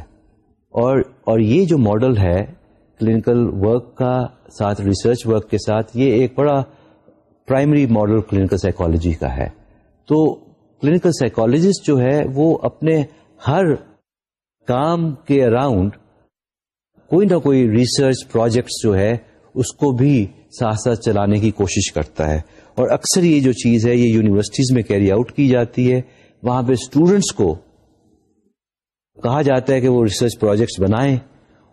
اور اور یہ جو ماڈل ہے کلینکل ورک کا ساتھ ریسرچ ورک کے ساتھ یہ ایک بڑا پرائمری ماڈل کلینکل سائیکولوجی کا ہے۔ تو کلینکل سائیکولوجسٹ جو ہے وہ اپنے ہر کام کے اراؤنڈ کوئی نہ کوئی ریسرچ پروجیکٹس جو ہے اس کو بھی ساتھ ساتھ چلانے کی کوشش کرتا ہے۔ اور اکثر یہ جو چیز ہے یہ یونیورسٹیز میں کیری آؤٹ کی جاتی ہے۔ وہاں پہ اسٹوڈینٹس کو کہا جاتا ہے کہ وہ ریسرچ پروجیکٹس بنائیں۔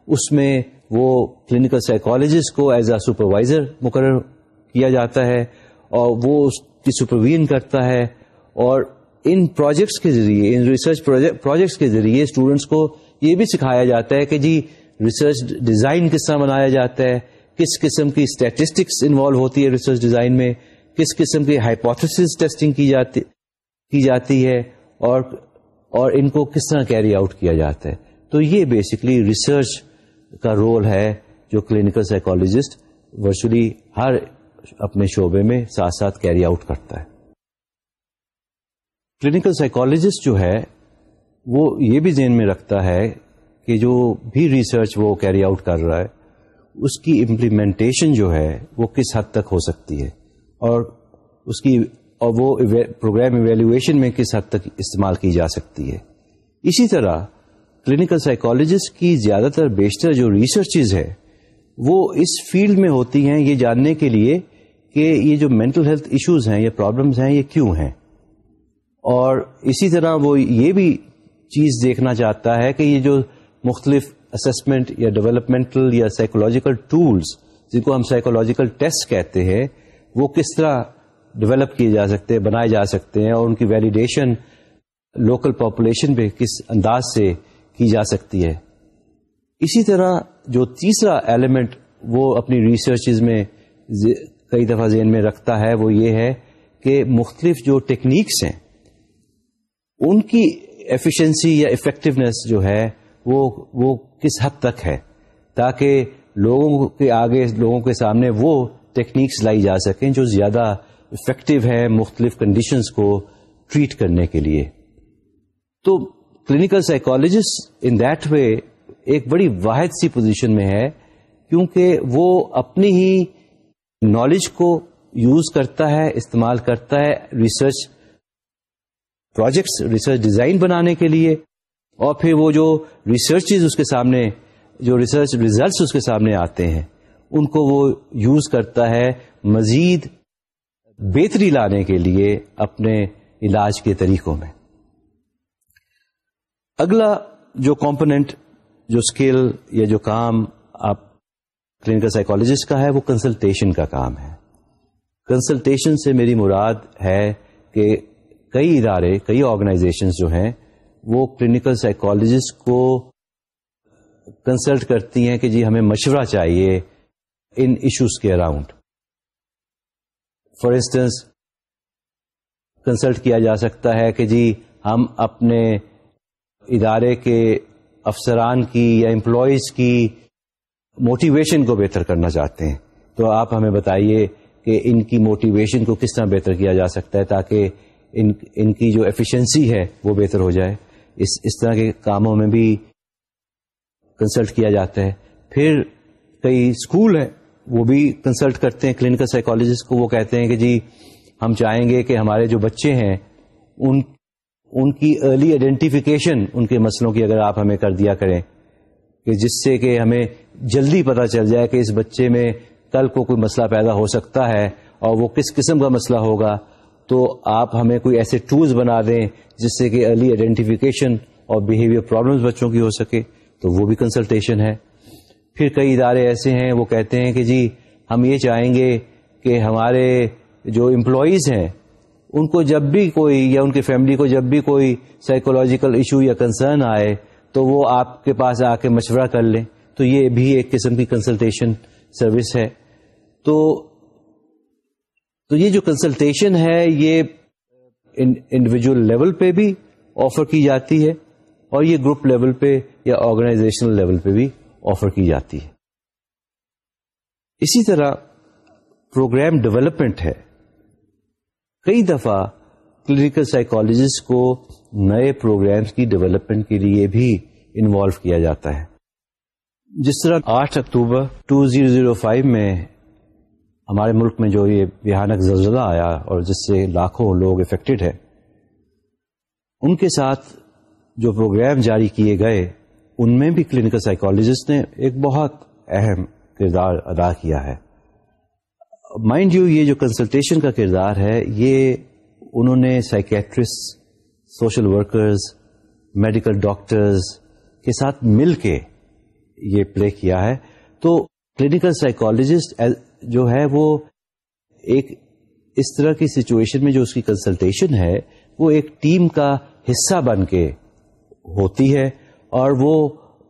اس میں وہ کلینکل سائیکولوجسٹ کو ایز اے سپروائزر مقرر کیا جاتا ہے اور وہ اس کی سپرویژن کرتا ہے اور ان پروجیکٹس کے ذریعے، ان ریسرچ پروجیکٹس کے ذریعے اسٹوڈینٹس کو یہ بھی سکھایا جاتا ہے کہ جی ریسرچ ڈیزائن کس طرح بنایا جاتا ہے، کس قسم کی اسٹیٹسٹکس انوالو ہوتی ہے ریسرچ ڈیزائن میں، کس قسم کی ہائپوتھس ٹیسٹنگ کی جاتی کی جاتی ہے اور اور ان کو کس طرح کیری آؤٹ کیا جاتا ہے۔ تو یہ بیسکلی ریسرچ کا رول ہے جو کلینکل سائیکولوجسٹ ورچولی ہر اپنے شعبے میں ساتھ ساتھ کیری آؤٹ کرتا ہے۔ کلینکل سائیکولوجسٹ جو ہے، وہ یہ بھی ذہن میں رکھتا ہے کہ جو بھی ریسرچ وہ کیری آؤٹ کر رہا ہے، اس کی امپلیمنٹیشن جو ہے، وہ کس حد تک ہو سکتی ہے؟ اور اس کی، اور وہ پروگرام ایویلویشن میں کس حد تک استعمال کی جا سکتی ہے؟ اسی طرح کلینکل سائیکولوجسٹ کی زیادہ تر بیشتر جو ریسرچز ہے وہ اس فیلڈ میں ہوتی ہیں یہ جاننے کے لیے کہ یہ جو مینٹل ہیلتھ ایشوز ہیں یا پرابلمس ہیں، یہ کیوں ہیں؟ اور اسی طرح وہ یہ بھی چیز دیکھنا چاہتا ہے کہ یہ جو مختلف اسسمنٹ یا ڈیولپمنٹل یا سائیکولوجیکل ٹولس جن کو ہم سائیکولوجیکل ٹیسٹ کہتے ہیں، وہ کس طرح ڈیولپ کیے جا سکتے ہیں، بنائے جا سکتے ہیں اور ان کی ویلیڈیشن لوکل پاپولیشن پہ کس انداز سے کی جا سکتی ہے۔ اسی طرح جو تیسرا ایلیمنٹ وہ اپنی ریسرچز میں کئی دفعہ ذہن میں رکھتا ہے وہ یہ ہے کہ مختلف جو ٹیکنیکس ہیں، ان کی ایفیشنسی یا افیکٹونیس جو ہے وہ وہ کس حد تک ہے، تاکہ لوگوں کے آگے، لوگوں کے سامنے وہ ٹیکنیکس لائی جا سکیں جو زیادہ افیکٹو ہے مختلف کنڈیشنز کو ٹریٹ کرنے کے لیے۔ تو clinical psychologist in that way ایک بڑی واحد سی پوزیشن میں ہے، کیونکہ وہ اپنی ہی نالج کو یوز کرتا ہے، استعمال کرتا ہے ریسرچ پروجیکٹس ریسرچ ڈیزائن بنانے کے لیے، اور پھر وہ جو ریسرچ اس کے سامنے، جو ریسرچ ریزلٹس اس کے سامنے آتے ہیں، ان کو وہ یوز کرتا ہے مزید بہتری لانے کے لیے اپنے علاج کے طریقوں میں۔ اگلا جو کمپوننٹ، جو اسکل یا جو کام آپ کلینکل سائیکولوجسٹ کا ہے، وہ کنسلٹیشن کا کام ہے۔ کنسلٹیشن سے میری مراد ہے کہ کئی ادارے، کئی آرگنائزیشن جو ہیں، وہ کلینکل سائیکولوجسٹ کو کنسلٹ کرتی ہیں کہ جی ہمیں مشورہ چاہیے ان ایشوز کے اراؤنڈ۔ فار انسٹنس، کنسلٹ کیا جا سکتا ہے کہ جی ہم اپنے ادارے کے افسران کی یا امپلائیز کی موٹیویشن کو بہتر کرنا چاہتے ہیں۔ تو آپ ہمیں بتائیے کہ ان کی موٹیویشن کو کس طرح بہتر کیا جا سکتا ہے تاکہ ان ان کی جو ایفیشنسی ہے وہ بہتر ہو جائے۔ اس اس طرح کے کاموں میں بھی کنسلٹ کیا جاتا ہے۔ پھر کئی اسکول ہیں، وہ بھی کنسلٹ کرتے ہیں۔ کلینکل سائیکولوجسٹ کو وہ کہتے ہیں کہ جی ہم چاہیں گے کہ ہمارے جو بچے ہیں، ان ان کی ارلی آئیڈینٹیفیکیشن ان کے مسئلوں کی اگر آپ ہمیں کر دیا کریں کہ جس سے کہ ہمیں جلدی پتا چل جائے کہ اس بچے میں کل کو کوئی مسئلہ پیدا ہو سکتا ہے اور وہ کس قسم کا مسئلہ ہوگا، تو آپ ہمیں کوئی ایسے ٹولز بنا دیں جس سے کہ ارلی آئیڈینٹیفیکیشن اور بہیویئر پرابلمس بچوں کی ہو سکے، تو وہ بھی کنسلٹیشن ہے۔ پھر کئی ادارے ایسے ہیں، وہ کہتے ہیں کہ جی ہم یہ چاہیں گے کہ ہمارے جو امپلائیز ہیں ان کو جب بھی کوئی یا ان کی فیملی کو جب بھی کوئی سائیکولوجیکل ایشو یا کنسرن آئے تو وہ آپ کے پاس آ کے مشورہ کر لیں۔ تو یہ بھی ایک قسم کی کنسلٹیشن سروس ہے۔ تو تو یہ جو کنسلٹیشن ہے، یہ انڈیویجل لیول پہ بھی آفر کی جاتی ہے اور یہ گروپ لیول پہ یا آرگنائزیشنل لیول پہ بھی آفر کی جاتی ہے۔ اسی طرح پروگرام ڈیولپمنٹ ہے۔ کئی دفعہ کلینکل سائیکولوجسٹ کو نئے پروگرامس کی ڈیولپمنٹ کے لیے بھی انوالو کیا جاتا ہے۔ جس طرح آٹھ اکتوبر ٹو زیرو زیرو فائیو میں ہمارے ملک میں جو یہ بھیانک زلزلہ آیا اور جس سے لاکھوں لوگ افیکٹڈ ہیں، ان کے ساتھ جو پروگرام جاری کیے گئے، ان میں بھی کلینکل سائیکولوجسٹ نے ایک بہت اہم کردار ادا کیا ہے۔ مائنڈ یو یہ جو کنسلٹیشن کا کردار ہے، یہ انہوں نے psychiatrist social workers medical doctors کے ساتھ مل کے یہ پلے کیا ہے۔ تو کلینکل سائیکولوجسٹ جو ہے، وہ ایک اس طرح کی سچویشن میں جو اس کی کنسلٹیشن ہے، وہ ایک ٹیم کا حصہ بن کے ہوتی ہے اور وہ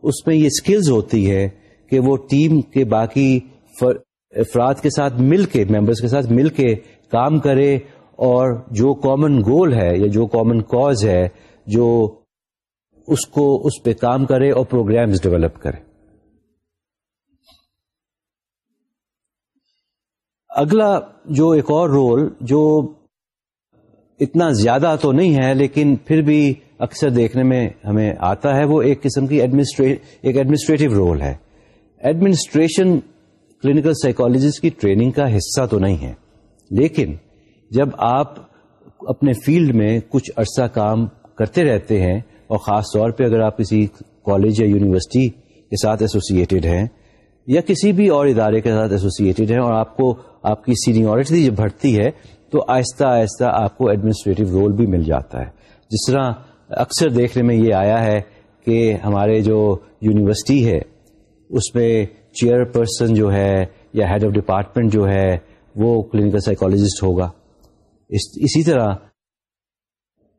اس میں یہ اسکلز ہوتی ہے کہ وہ ٹیم کے باقی افراد کے ساتھ مل کے ممبرس کے ساتھ مل کے کام کرے اور جو کامن گول ہے یا جو کامن کاز ہے، جو اس کو اس پہ کام کرے اور پروگرامز ڈیولپ کرے۔ اگلا جو ایک اور رول جو اتنا زیادہ تو نہیں ہے، لیکن پھر بھی اکثر دیکھنے میں ہمیں آتا ہے، وہ ایک قسم کی ایک ایڈمنسٹریٹو رول ہے۔ ایڈمنسٹریشن کلینکل سائیکولوجسٹ کی ٹریننگ کا حصہ تو نہیں ہے۔ لیکن جب آپ اپنے فیلڈ میں کچھ عرصہ کام کرتے رہتے ہیں اور خاص طور پہ اگر آپ کسی کالج یا یونیورسٹی کے ساتھ ایسوسیٹڈ ہیں یا کسی بھی اور ادارے کے ساتھ ایسوسیٹڈ ہیں اور آپ کو آپ کی سینیورٹی جب بڑھتی ہے تو آہستہ آہستہ آپ کو ایڈمنسٹریٹو رول بھی مل جاتا ہے۔ جس طرح اکثر دیکھنے میں یہ آیا ہے کہ ہمارے جو یونیورسٹی ہے، اس میں چیئر پرسن جو ہے یا ہیڈ آف ڈپارٹمنٹ جو ہے، وہ کلینکل سائیکولوجسٹ ہوگا۔ اسی طرح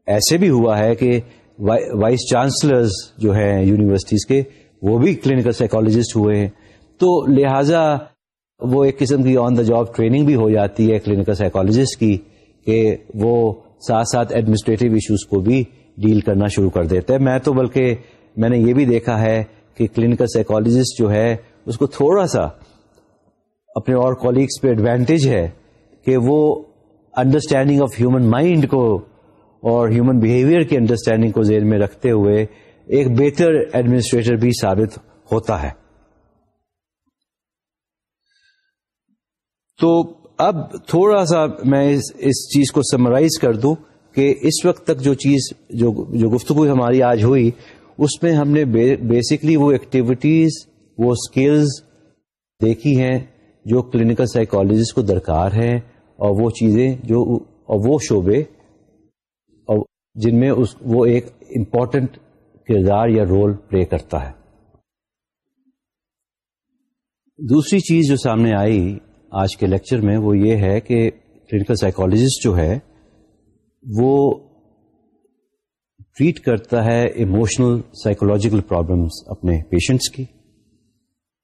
ایسے بھی ہوا ہے کہ وائس چانسلرز جو ہیں یونیورسٹیز کے، وہ بھی کلینکل سائیکولوجسٹ ہوئے ہیں۔ تو لہذا وہ ایک قسم کی آن دا جاب ٹریننگ بھی ہو جاتی ہے کلینکل سائیکولوجسٹ کی کہ وہ ساتھ ساتھ ایڈمنسٹریٹو ایشوز کو بھی ڈیل کرنا شروع کر دیتے ہیں۔ میں تو بلکہ میں نے یہ بھی دیکھا ہے کہ کلینکل سائیکولوجسٹ جو ہے اس کو تھوڑا سا اپنے اور کولیگس پہ ایڈوانٹیج ہے کہ وہ انڈرسٹینڈنگ آف ہیومن مائنڈ کو اور ہیومن بہیویئر کی انڈرسٹینڈنگ کو ذہن میں رکھتے ہوئے ایک بہتر ایڈمنسٹریٹر بھی ثابت ہوتا ہے۔ تو اب تھوڑا سا میں اس اس چیز کو سمرائز کر دوں کہ اس وقت تک جو چیز، جو جو گفتگو ہماری آج ہوئی، اس میں ہم نے بیسکلی وہ ایکٹیویٹیز وہ اسکلز دیکھی ہیں جو کلینکل سائیکالوجسٹ کو درکار ہیں اور وہ چیزیں جو اور وہ شعبے اور جن میں اس وہ ایک امپورٹنٹ کردار یا رول پلے کرتا ہے۔ دوسری چیز جو سامنے آئی آج کے لیکچر میں وہ یہ ہے کہ کلینکل سائیکولوجسٹ جو ہے وہ ٹریٹ کرتا ہے ایموشنل سائیکولوجیکل پرابلمس اپنے پیشنٹس کی۔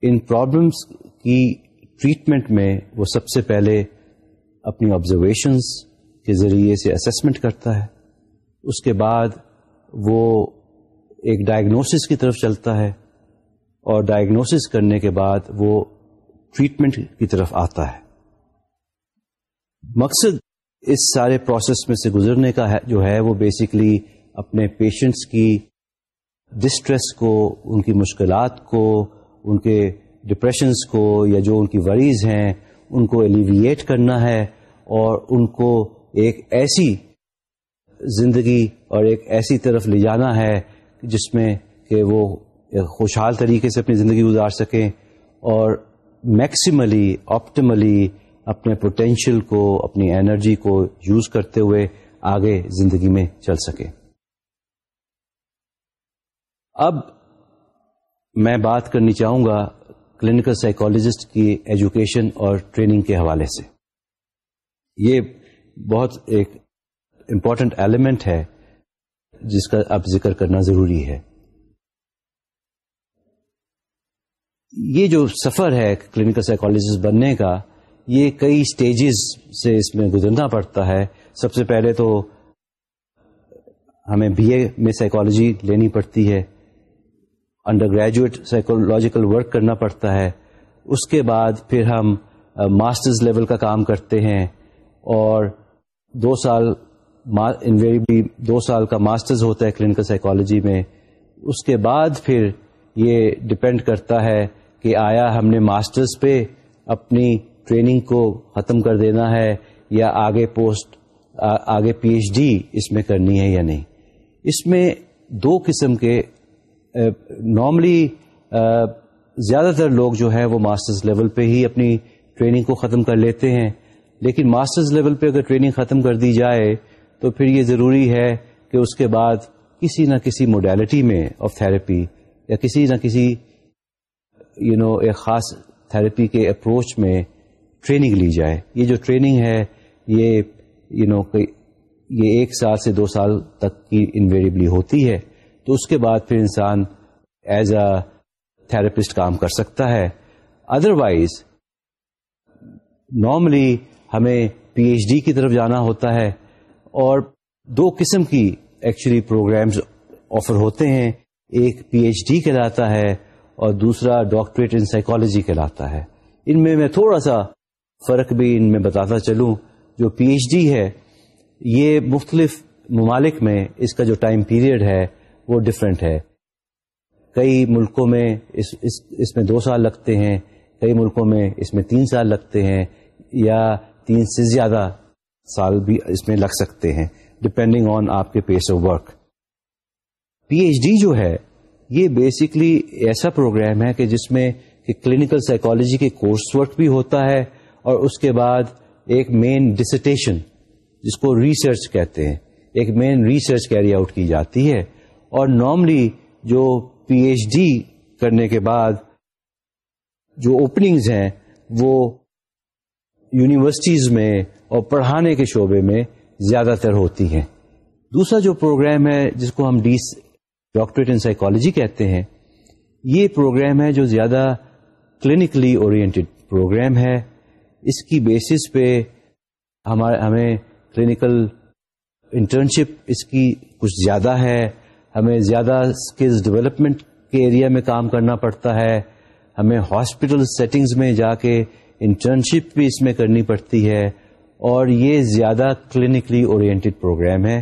ان پرابلمس کی ٹریٹمنٹ میں وہ سب سے پہلے اپنی آبزرویشنس کے ذریعے سے اسسمنٹ کرتا ہے۔ اس کے بعد وہ ایک ڈائگنوسس کی طرف چلتا ہے اور ڈائگنوسس کرنے کے بعد وہ ٹریٹمنٹ کی طرف آتا ہے۔ مقصد اس سارے پروسیس میں سے گزرنے کا ہے، جو ہے وہ بیسکلی اپنے پیشنٹس کی ڈسٹریس کو، ان کی مشکلات کو ان کے ڈپریشنس کو یا جو ان کی وریز ہیں، ان کو ایلیویٹ کرنا ہے اور ان کو ایک ایسی زندگی اور ایک ایسی طرف لے جانا ہے جس میں کہ وہ خوشحال طریقے سے اپنی زندگی گزار سکیں اور میکسیملی آپٹیملی اپنے پوٹینشیل کو، اپنی انرجی کو یوز کرتے ہوئے آگے زندگی میں چل سکیں۔ اب میں بات کرنی چاہوں گا کلینکل سائیکولوجسٹ کی ایجوکیشن اور ٹریننگ کے حوالے سے۔ یہ بہت ایک امپورٹنٹ ایلیمنٹ ہے جس کا اب ذکر کرنا ضروری ہے۔ یہ جو سفر ہے کلینکل سائیکولوجسٹ بننے کا، یہ کئی سٹیجز سے اس میں گزرنا پڑتا ہے۔ سب سے پہلے تو ہمیں بی اے میں سائیکالوجی لینی پڑتی ہے۔ انڈر گریجویٹ سائیکولوجیکل ورک کرنا پڑتا ہے، اس کے بعد پھر ہم ماسٹرز لیول کا کام کرتے ہیں اور دو سال انویریبلی دو سال کا ماسٹرز ہوتا ہے کلینکل سائیکالوجی میں۔ اس کے بعد پھر یہ ڈپینڈ کرتا ہے کہ آیا ہم نے ماسٹرز پہ اپنی ٹریننگ کو ختم کر دینا ہے یا آگے پوسٹ آگے پی ایچ ڈی اس میں کرنی ہے یا نہیں۔ اس میں دو قسم کے نارملی زیادہ تر لوگ جو ہے وہ ماسٹرز لیول پہ ہی اپنی ٹریننگ کو ختم کر لیتے ہیں۔ لیکن ماسٹرز لیول پہ اگر ٹریننگ ختم کر دی جائے، تو پھر یہ ضروری ہے کہ اس کے بعد کسی نہ کسی موڈیلٹی میں آف تھراپی یا کسی نہ کسی یو نو ایک خاص تھراپی کے اپروچ میں ٹریننگ لی جائے۔ یہ جو ٹریننگ ہے، یہ یو نو یہ ایک سال سے دو سال تک کی انویریبلی ہوتی ہے۔ تو اس کے بعد پھر انسان ایز اے تھراپسٹ کام کر سکتا ہے۔ ادروائز نارملی ہمیں پی ایچ ڈی کی طرف جانا ہوتا ہے اور دو قسم کی ایکچولی پروگرامز آفر ہوتے ہیں۔ ایک پی ایچ ڈی کہلاتا ہے اور دوسرا ڈاکٹریٹ ان سائیکالوجی کہلاتا ہے۔ ان میں میں تھوڑا سا فرق بھی ان میں بتاتا چلوں۔ جو پی ایچ ڈی ہے، یہ مختلف ممالک میں اس کا جو ٹائم پیریڈ ہے وہ ڈفرینٹ ہے۔ کئی ملکوں میں اس اس, اس میں دو سال لگتے ہیں کئی ملکوں میں اس میں تین سال لگتے ہیں یا تین سے زیادہ سال بھی اس میں لگ سکتے ہیں ڈپینڈنگ آن آپ کے piece of work P H D جو ہے یہ بیسکلی ایسا پروگرام ہے کہ جس میں کہ کلینکل سائیکالوجی کے کورس ورک بھی ہوتا ہے اور اس کے بعد ایک مین ڈسٹیشن جس کو ریسرچ کہتے ہیں ایک مین ریسرچ کیری آؤٹ کی جاتی ہے۔ اور نارملی جو پی ایچ ڈی کرنے کے بعد جو اوپننگز ہیں وہ یونیورسٹیز میں اور پڑھانے کے شعبے میں زیادہ تر ہوتی ہیں۔ دوسرا جو پروگرام ہے جس کو ہم ڈی ڈاکٹریٹ ان سائیکالوجی کہتے ہیں، یہ پروگرام ہے جو زیادہ کلینکلی اورینٹیڈ پروگرام ہے۔ اس کی بیسس پہ ہمارے ہمیں کلینکل انٹرنشپ اس کی کچھ زیادہ ہے۔ ہمیں زیادہ اسکلز ڈیولپمنٹ کے ایریا میں کام کرنا پڑتا ہے۔ ہمیں ہاسپٹل سیٹنگز میں جا کے انٹرنشپ بھی اس میں کرنی پڑتی ہے۔ اور یہ زیادہ کلینکلی اورینٹیڈ پروگرام ہے۔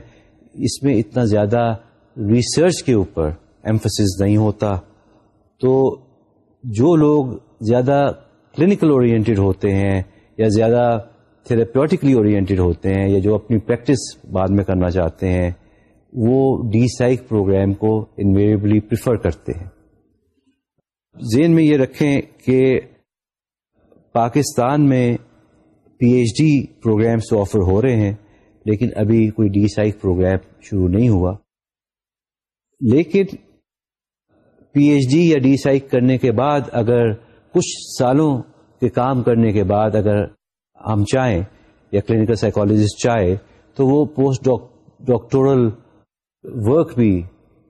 اس میں اتنا زیادہ ریسرچ کے اوپر ایمفسس نہیں ہوتا۔ تو جو لوگ زیادہ کلینکل اورینٹیڈ ہوتے ہیں یا زیادہ تھراپیوٹکلی اورینٹیڈ ہوتے ہیں یا جو اپنی پریکٹس بعد میں کرنا چاہتے ہیں وہ ڈی سائک پروگرام کو انویریبلی پریفر کرتے ہیں۔ ذہن میں یہ رکھیں کہ پاکستان میں پی ایچ ڈی پروگرامس تو آفر ہو رہے ہیں، لیکن ابھی کوئی ڈی سائک پروگرام شروع نہیں ہوا۔ لیکن پی ایچ ڈی یا ڈی سائک کرنے کے بعد اگر کچھ سالوں کے کام کرنے کے بعد اگر ہم چاہیں یا کلینکل سائیکولوجسٹ چاہے تو وہ پوسٹ ڈاکٹورل ورک بھی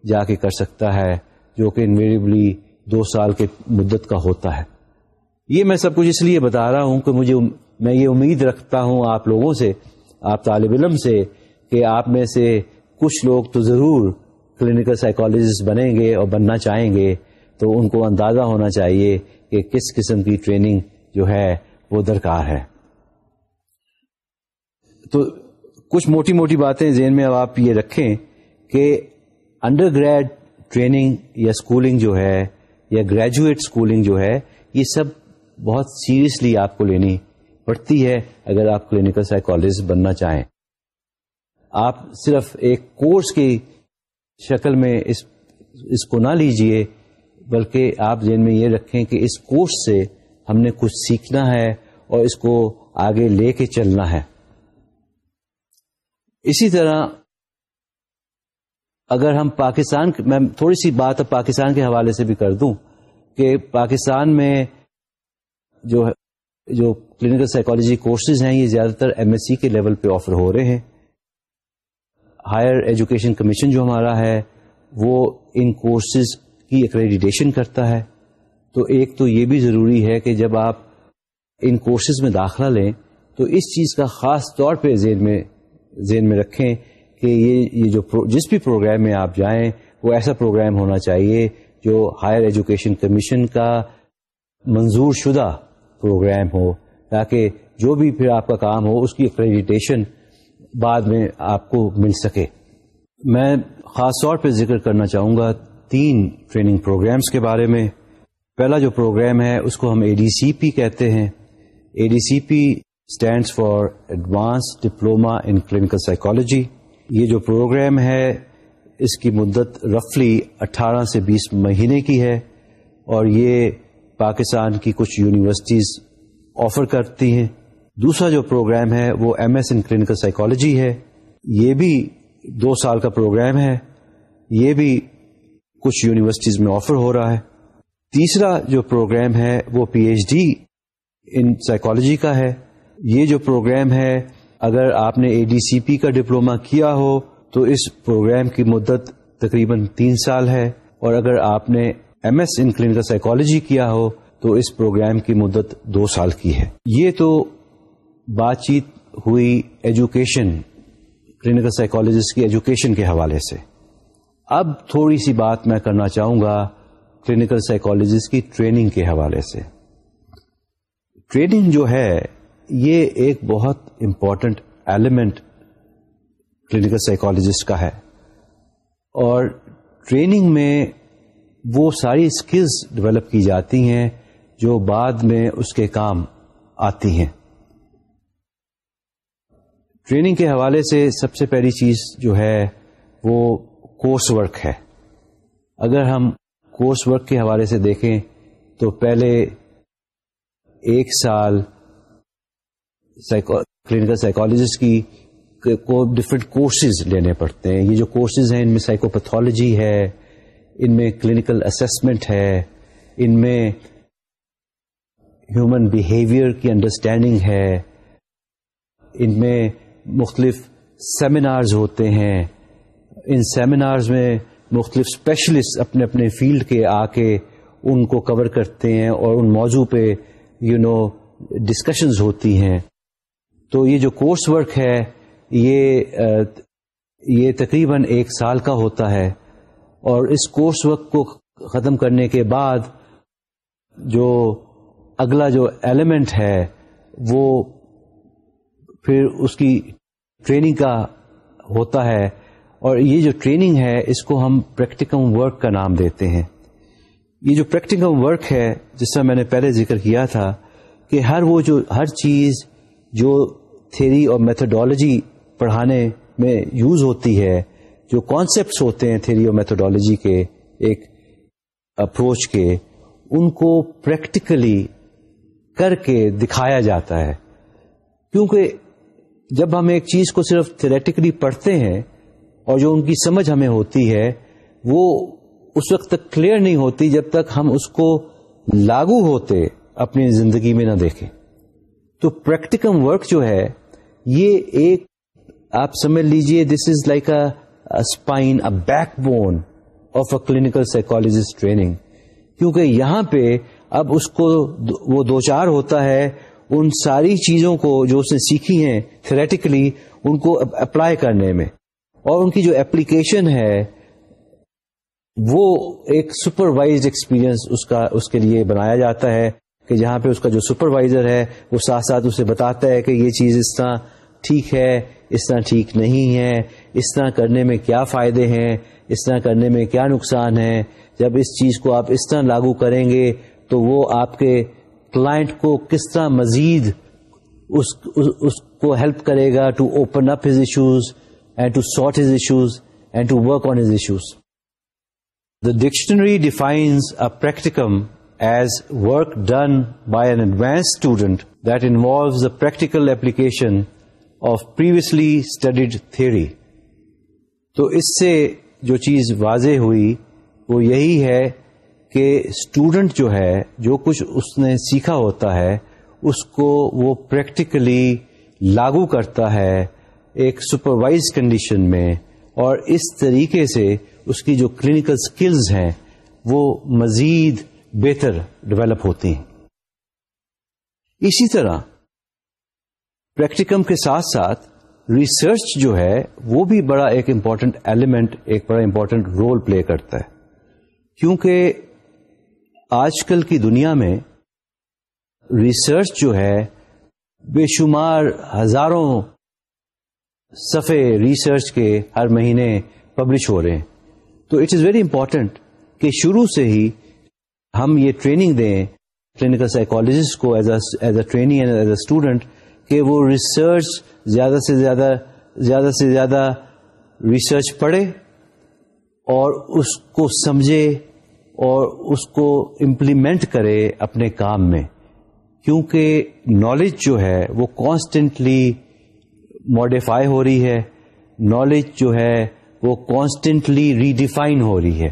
جا کے کر سکتا ہے، جو کہ انویریبلی دو سال کے مدت کا ہوتا ہے۔ یہ میں سب کچھ اس لیے بتا رہا ہوں کہ مجھے میں یہ امید رکھتا ہوں آپ لوگوں سے، آپ طالب علم سے، کہ آپ میں سے کچھ لوگ تو ضرور کلینکل سائیکالوجسٹ بنیں گے اور بننا چاہیں گے۔ تو ان کو اندازہ ہونا چاہیے کہ کس قسم کی ٹریننگ جو ہے وہ درکار ہے۔ تو کچھ موٹی موٹی باتیں ذہن میں اب آپ یہ رکھیں۔ کہ انڈر گریڈ ٹریننگ یا اسکولنگ جو ہے یا گریجویٹ اسکولنگ جو ہے، یہ سب بہت سیریسلی آپ کو لینی پڑتی ہے اگر آپ کلینکل سائیکالوجسٹ بننا چاہیں۔ آپ صرف ایک کورس کی شکل میں اس اس کو نہ لیجیے، بلکہ آپ ذہن میں یہ رکھیں کہ اس کورس سے ہم نے کچھ سیکھنا ہے اور اس کو آگے لے کے چلنا ہے۔ اسی طرح اگر ہم پاکستان میں تھوڑی سی بات اب پاکستان کے حوالے سے بھی کر دوں کہ پاکستان میں جو جو کلینکل سائیکالوجی کورسز ہیں، یہ زیادہ تر ایم ایس سی کے لیول پہ آفر ہو رہے ہیں۔ ہائر ایجوکیشن کمیشن جو ہمارا ہے، وہ ان کورسز کی اکریڈیٹیشن کرتا ہے۔ تو ایک تو یہ بھی ضروری ہے کہ جب آپ ان کورسز میں داخلہ لیں، تو اس چیز کا خاص طور پہ ذہن میں ذہن میں رکھیں کہ یہ یہ جو جس بھی پروگرام میں آپ جائیں، وہ ایسا پروگرام ہونا چاہیے جو ہائر ایجوکیشن کمیشن کا منظور شدہ پروگرام ہو، تاکہ جو بھی پھر آپ کا کام ہو، اس کی اکریڈیٹیشن بعد میں آپ کو مل سکے۔ میں خاص طور پہ ذکر کرنا چاہوں گا تین ٹریننگ پروگرامز کے بارے میں۔ پہلا جو پروگرام ہے، اس کو ہم اے ڈی سی پی کہتے ہیں۔ A D C P stands for advance diploma in clinical psychology یہ جو پروگرام ہے، اس کی مدت رفلی اٹھارہ سے بیس مہینے کی ہے اور یہ پاکستان کی کچھ یونیورسٹیز آفر کرتی ہیں۔ دوسرا جو پروگرام ہے، وہ M S in clinical psychology ہے۔ یہ بھی دو سال کا پروگرام ہے۔ یہ بھی کچھ یونیورسٹیز میں آفر ہو رہا ہے۔ تیسرا جو پروگرام ہے، وہ P H D in psychology کا ہے۔ یہ جو پروگرام ہے اگر آپ نے اے ڈی سی پی کا ڈپلوما کیا ہو تو اس پروگرام کی مدت تقریباً تین سال ہے اور اگر آپ نے M S in clinical psychology کیا ہو تو اس پروگرام کی مدت دو سال کی ہے۔ یہ تو بات چیت ہوئی ایجوکیشن کلینکل سائیکالوجسٹ کی ایجوکیشن کے حوالے سے۔ اب تھوڑی سی بات میں کرنا چاہوں گا کلینکل سائیکالوجسٹ کی ٹریننگ کے حوالے سے۔ ٹریننگ جو ہے یہ ایک بہت امپورٹنٹ ایلیمنٹ کلینکل سائیکالوجسٹ کا ہے۔ اور ٹریننگ میں وہ ساری اسکلز ڈیولپ کی جاتی ہیں جو بعد میں اس کے کام آتی ہیں۔ ٹریننگ کے حوالے سے سب سے پہلی چیز جو ہے وہ کورس ورک ہے۔ اگر ہم کورس ورک کے حوالے سے دیکھیں تو پہلے ایک سال کلینکل سائیکالوجسٹ کی کو ڈفرینٹ کورسز لینے پڑتے ہیں۔ یہ جو کورسز ہیں، ان میں سائیکوپیتھولوجی ہے، ان میں کلینکل اسسمنٹ ہے، ان میں ہیومن بیہیویئر کی انڈرسٹینڈنگ ہے۔ ان میں مختلف سیمینارز ہوتے ہیں۔ ان سیمینارز میں مختلف اسپیشلسٹ اپنے اپنے فیلڈ کے آ کے ان کو کور کرتے ہیں اور ان موضوع پہ یو نو ڈسکشنز ہوتی ہیں۔ تو یہ جو کورس ورک ہے، یہ یہ تقریباً ایک سال کا ہوتا ہے۔ اور اس کورس ورک کو ختم کرنے کے بعد جو اگلا جو ایلیمنٹ ہے، وہ پھر اس کی ٹریننگ کا ہوتا ہے۔ اور یہ جو ٹریننگ ہے، اس کو ہم پریکٹیکم ورک کا نام دیتے ہیں۔ یہ جو پریکٹیکم ورک ہے، جس کا میں نے پہلے ذکر کیا تھا، کہ ہر وہ جو، ہر چیز جو تھیری اور میتھڈالوجی پڑھانے میں یوز ہوتی ہے، جو کانسیپٹس ہوتے ہیں تھیری اور میتھڈالوجی کے ایک اپروچ کے، ان کو پریکٹیکلی کر کے دکھایا جاتا ہے۔ کیونکہ جب ہم ایک چیز کو صرف تھریٹیکلی پڑھتے ہیں اور جو ان کی سمجھ ہمیں ہوتی ہے، وہ اس وقت تک کلیئر نہیں ہوتی جب تک ہم اس کو لاگو ہوتے اپنی زندگی میں نہ دیکھیں۔ تو پریکٹیکم ورک جو ہے یہ ایک آپ سمجھ لیجیے this is like a spine a backbone of a clinical psychologist training کیونکہ یہاں پہ اب اس کو وہ دو چار ہوتا ہے، ان ساری چیزوں کو جو اس نے سیکھی ہیں تھریٹیکلی ان کو اپلائی کرنے میں۔ اور ان کی جو اپلیکیشن ہے، وہ ایک سپروائزڈ ایکسپیرئنس اس کا اس کے لیے بنایا جاتا ہے۔ کہ جہاں پہ اس کا جو سپروائزر ہے وہ ساتھ ساتھ اسے بتاتا ہے کہ یہ چیز اس طرح ٹھیک ہے اس طرح ٹھیک نہیں ہے اس طرح کرنے میں کیا فائدے ہیں اس طرح کرنے میں کیا نقصان ہے۔ جب اس چیز کو آپ اس طرح لاگو کریں گے تو وہ آپ کے کلائنٹ کو کس طرح مزید اس, اس, اس کو ہیلپ کرے گا to open up his issues and to sort his issues and to work on his issues the dictionary defines a practicum as work done by an advance student that involves the practical application of previously studied theory تو اس سے جو چیز واضح ہوئی وہ یہی ہے کہ اسٹوڈنٹ جو ہے، جو کچھ اس نے سیکھا ہوتا ہے، اس کو وہ پریکٹیکلی لاگو کرتا ہے ایک سپروائز کنڈیشن میں اور اس طریقے سے اس کی جو کلینکل سکلز ہیں وہ مزید بہتر ڈیولپ ہوتی ہیں۔ اسی طرح پریکٹیکم کے ساتھ ساتھ ریسرچ جو ہے وہ بھی بڑا ایک امپورٹنٹ ایلیمنٹ، ایک بڑا امپورٹنٹ رول پلے کرتا ہے۔ کیونکہ آج کل کی دنیا میں ریسرچ جو ہے بے شمار ہزاروں صفحے ریسرچ کے ہر مہینے پبلش ہو رہے ہیں۔ تو اٹ از ویری امپورٹنٹ کہ شروع سے ہی ہم یہ ٹریننگ دیں کلینکل سائیکولوجسٹ کو as a training as a student کہ وہ ریسرچ زیادہ سے زیادہ زیادہ سے زیادہ ریسرچ پڑھے اور اس کو سمجھے اور اس کو امپلیمنٹ کرے اپنے کام میں۔ کیونکہ نالج جو ہے وہ کانسٹنٹلی ماڈیفائی ہو رہی ہے۔ نالج جو ہے وہ کانسٹنٹلی ریڈیفائن ہو رہی ہے۔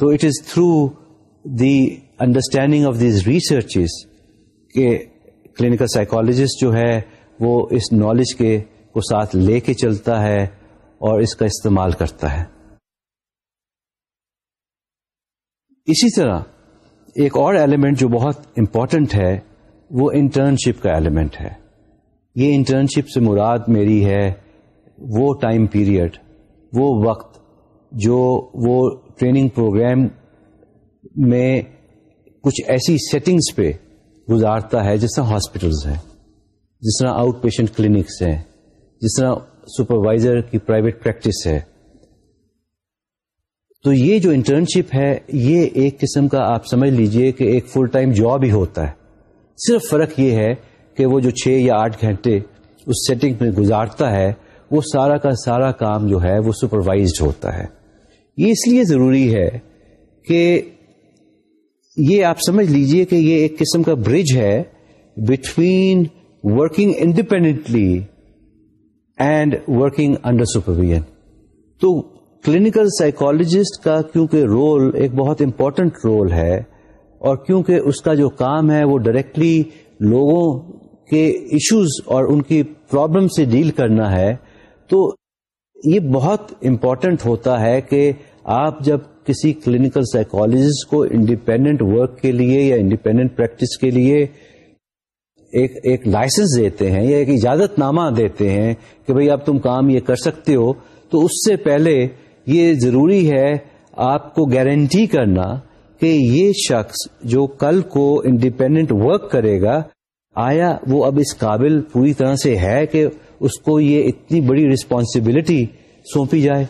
تو it is through the understanding of these researches کہ کلینکل سائیکالوجسٹ جو ہے وہ اس نالج کے کو ساتھ لے کے چلتا ہے اور اس کا استعمال کرتا ہے۔ اسی طرح ایک اور ایلیمنٹ جو بہت امپورٹنٹ ہے وہ انٹرنشپ کا ایلیمنٹ ہے۔ یہ انٹرنشپ سے مراد میری ہے وہ ٹائم پیریڈ وہ وقت جو وہ ٹریننگ پروگرام میں کچھ ایسی سیٹنگز پہ گزارتا ہے جس طرح ہاسپٹلس ہیں، جس طرح آؤٹ پیشنٹ کلینکس ہیں، جس طرح سپروائزر کی پرائیویٹ پریکٹس ہے۔ تو یہ جو انٹرنشپ ہے، یہ ایک قسم کا آپ سمجھ لیجیے کہ ایک فل ٹائم جاب ہی ہوتا ہے۔ صرف فرق یہ ہے کہ وہ جو چھ یا آٹھ گھنٹے اس سیٹنگ میں گزارتا ہے، وہ سارا کا سارا کام جو ہے، وہ سپروائزڈ ہوتا ہے۔ یہ اس لیے ضروری ہے کہ یہ آپ سمجھ لیجیے کہ یہ ایک قسم کا برج ہے between working independently and working under supervision تو کلینکل سائیکولوجسٹ کا کیونکہ رول ایک بہت امپورٹنٹ رول ہے اور کیونکہ اس کا جو کام ہے وہ ڈائریکٹلی لوگوں کے ایشوز اور ان کی پرابلم سے ڈیل کرنا ہے، تو یہ بہت امپورٹنٹ ہوتا ہے کہ آپ جب کسی کلینکل سائیکولوجسٹ کو انڈیپینڈنٹ ورک کے لیے یا انڈیپینڈنٹ پریکٹس کے لیے ایک ایک لائسنس دیتے ہیں یا ایک اجازت نامہ دیتے ہیں کہ بھئی اب تم کام یہ کر سکتے ہو، تو اس سے پہلے یہ ضروری ہے آپ کو گارنٹی کرنا کہ یہ شخص جو کل کو انڈیپینڈنٹ ورک کرے گا، آیا وہ اب اس قابل پوری طرح سے ہے کہ اس کو یہ اتنی بڑی ریسپانسبلٹی سونپی جائے؟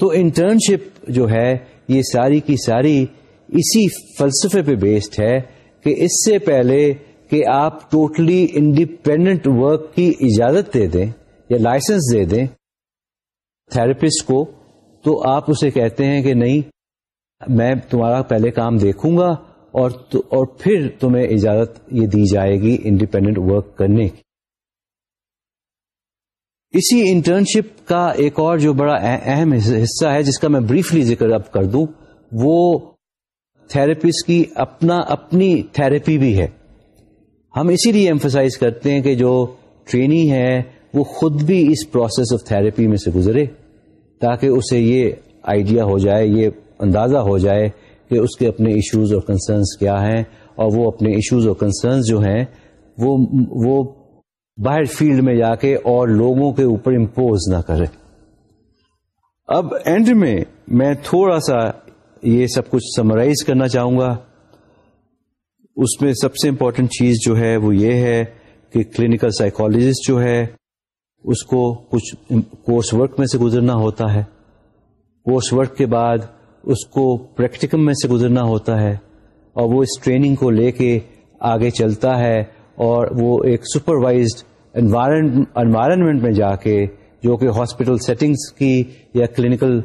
تو انٹرنشپ جو ہے، یہ ساری کی ساری اسی فلسفے پہ بیسڈ ہے کہ اس سے پہلے کہ آپ ٹوٹلی انڈیپینڈنٹ ورک کی اجازت دے دیں یا لائسنس دے دیں تھراپسٹ کو، تو آپ اسے کہتے ہیں کہ نہیں، میں تمہارا پہلے کام دیکھوں گا اور اور پھر تمہیں اجازت یہ دی جائے گی انڈیپینڈنٹ ورک کرنے کی۔ اسی انٹرنشپ کا ایک اور جو بڑا اہم حصہ ہے، جس کا میں بریفلی ذکر اب کر دوں، وہ تھراپسٹ کی اپنا اپنی تھراپی بھی ہے۔ ہم اسی لیے ایمفسائز کرتے ہیں کہ جو ٹرینی ہے، وہ خود بھی اس پروسیس آف تھراپی میں سے گزرے، تاکہ اسے یہ آئیڈیا ہو جائے، یہ اندازہ ہو جائے کہ اس کے اپنے ایشوز اور کنسرنس کیا ہیں۔ اور وہ اپنے ایشوز اور کنسرنس جو ہیں، وہ وہ باہر فیلڈ میں جا کے اور لوگوں کے اوپر امپوز نہ کرے۔ اب اینڈ میں میں تھوڑا سا یہ سب کچھ سمرائز کرنا چاہوں گا۔ اس میں سب سے امپورٹنٹ چیز جو ہے وہ یہ ہے کہ کلینکل سائیکولوجسٹ جو ہے، اس کو کچھ کورس ورک میں سے گزرنا ہوتا ہے۔ کورس ورک کے بعد اس کو پریکٹیکم میں سے گزرنا ہوتا ہے اور وہ اس ٹریننگ کو لے کے آگے چلتا ہے۔ اور وہ ایک سپروائزڈ انوائرمنٹ میں جا کے جو کہ ہاسپٹل سیٹنگس کی یا کلینکل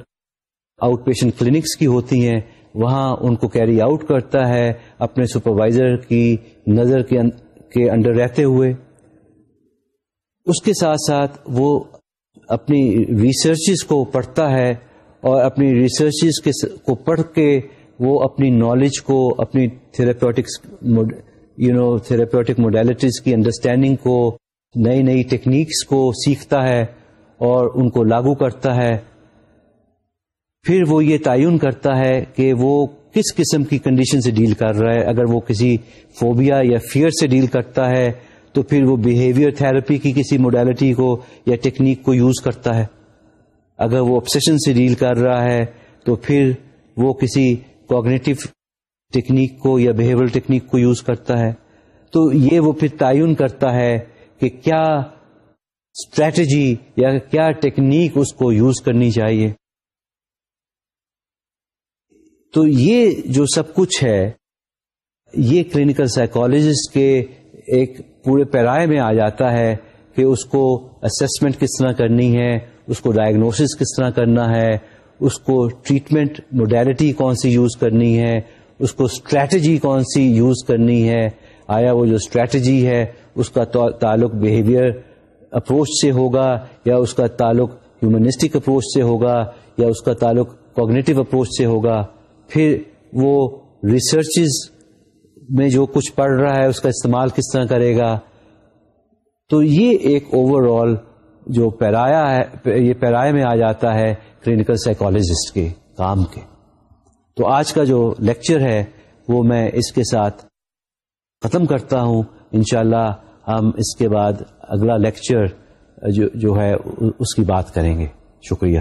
آؤٹ پیشنٹ کلینکس کی ہوتی ہیں، وہاں ان کو کیری آؤٹ کرتا ہے اپنے سپروائزر کی نظر کے انڈر رہتے ہوئے۔ اس کے ساتھ ساتھ وہ اپنی ریسرچز کو پڑھتا ہے اور اپنی ریسرچز کو پڑھ کے وہ اپنی نالج کو، اپنی therapeutics you know therapeutic modalities کی انڈرسٹینڈنگ کو، نئی نئی ٹیکنیکس کو سیکھتا ہے اور ان کو لاگو کرتا ہے۔ پھر وہ یہ تعین کرتا ہے کہ وہ کس قسم کی کنڈیشن سے ڈیل کر رہا ہے۔ اگر وہ کسی فوبیا یا فیئر سے ڈیل کرتا ہے تو پھر وہ بیہیویئر تھراپی کی کسی موڈیلٹی کو یا ٹیکنیک کو یوز کرتا ہے۔ اگر وہ آپسیشن سے ڈیل کر رہا ہے تو پھر وہ کسی کوگنیٹو ٹیکنیک کو یا بہیویئر ٹیکنیک کو یوز کرتا ہے، تو یہ وہ پھر تعین کرتا ہے کہ کیا اسٹریٹجی یا کیا ٹیکنیک اس کو یوز کرنی چاہیے۔ تو یہ جو سب کچھ ہے، یہ کلینکل سائیکولوجسٹ کے ایک پورے پیرائے میں آ جاتا ہے کہ اس کو اسسمنٹ کس طرح کرنی ہے، اس کو ڈائگنوسس کس طرح کرنا ہے، اس کو ٹریٹمنٹ موڈیلٹی کون سی یوز کرنی ہے اس کو اسٹریٹجی کون سی یوز کرنی ہے؟ آیا وہ جو اسٹریٹجی ہے، اس کا تعلق بیہیویئر اپروچ سے ہوگا، یا اس کا تعلق ہیومنسٹک اپروچ سے ہوگا، یا اس کا تعلق کوگنیٹو اپروچ سے ہوگا؟ پھر وہ ریسرچز میں جو کچھ پڑھ رہا ہے، اس کا استعمال کس طرح کرے گا؟ تو یہ ایک اوور آل جو پیرایا ہے، یہ پیرائے میں آ جاتا ہے کلینکل سائیکولوجسٹ کے کام کے۔ تو آج کا جو لیکچر ہے وہ میں اس کے ساتھ ختم کرتا ہوں۔ انشاءاللہ ہم اس کے بعد اگلا لیکچر جو ہے اس کی بات کریں گے۔ شکریہ۔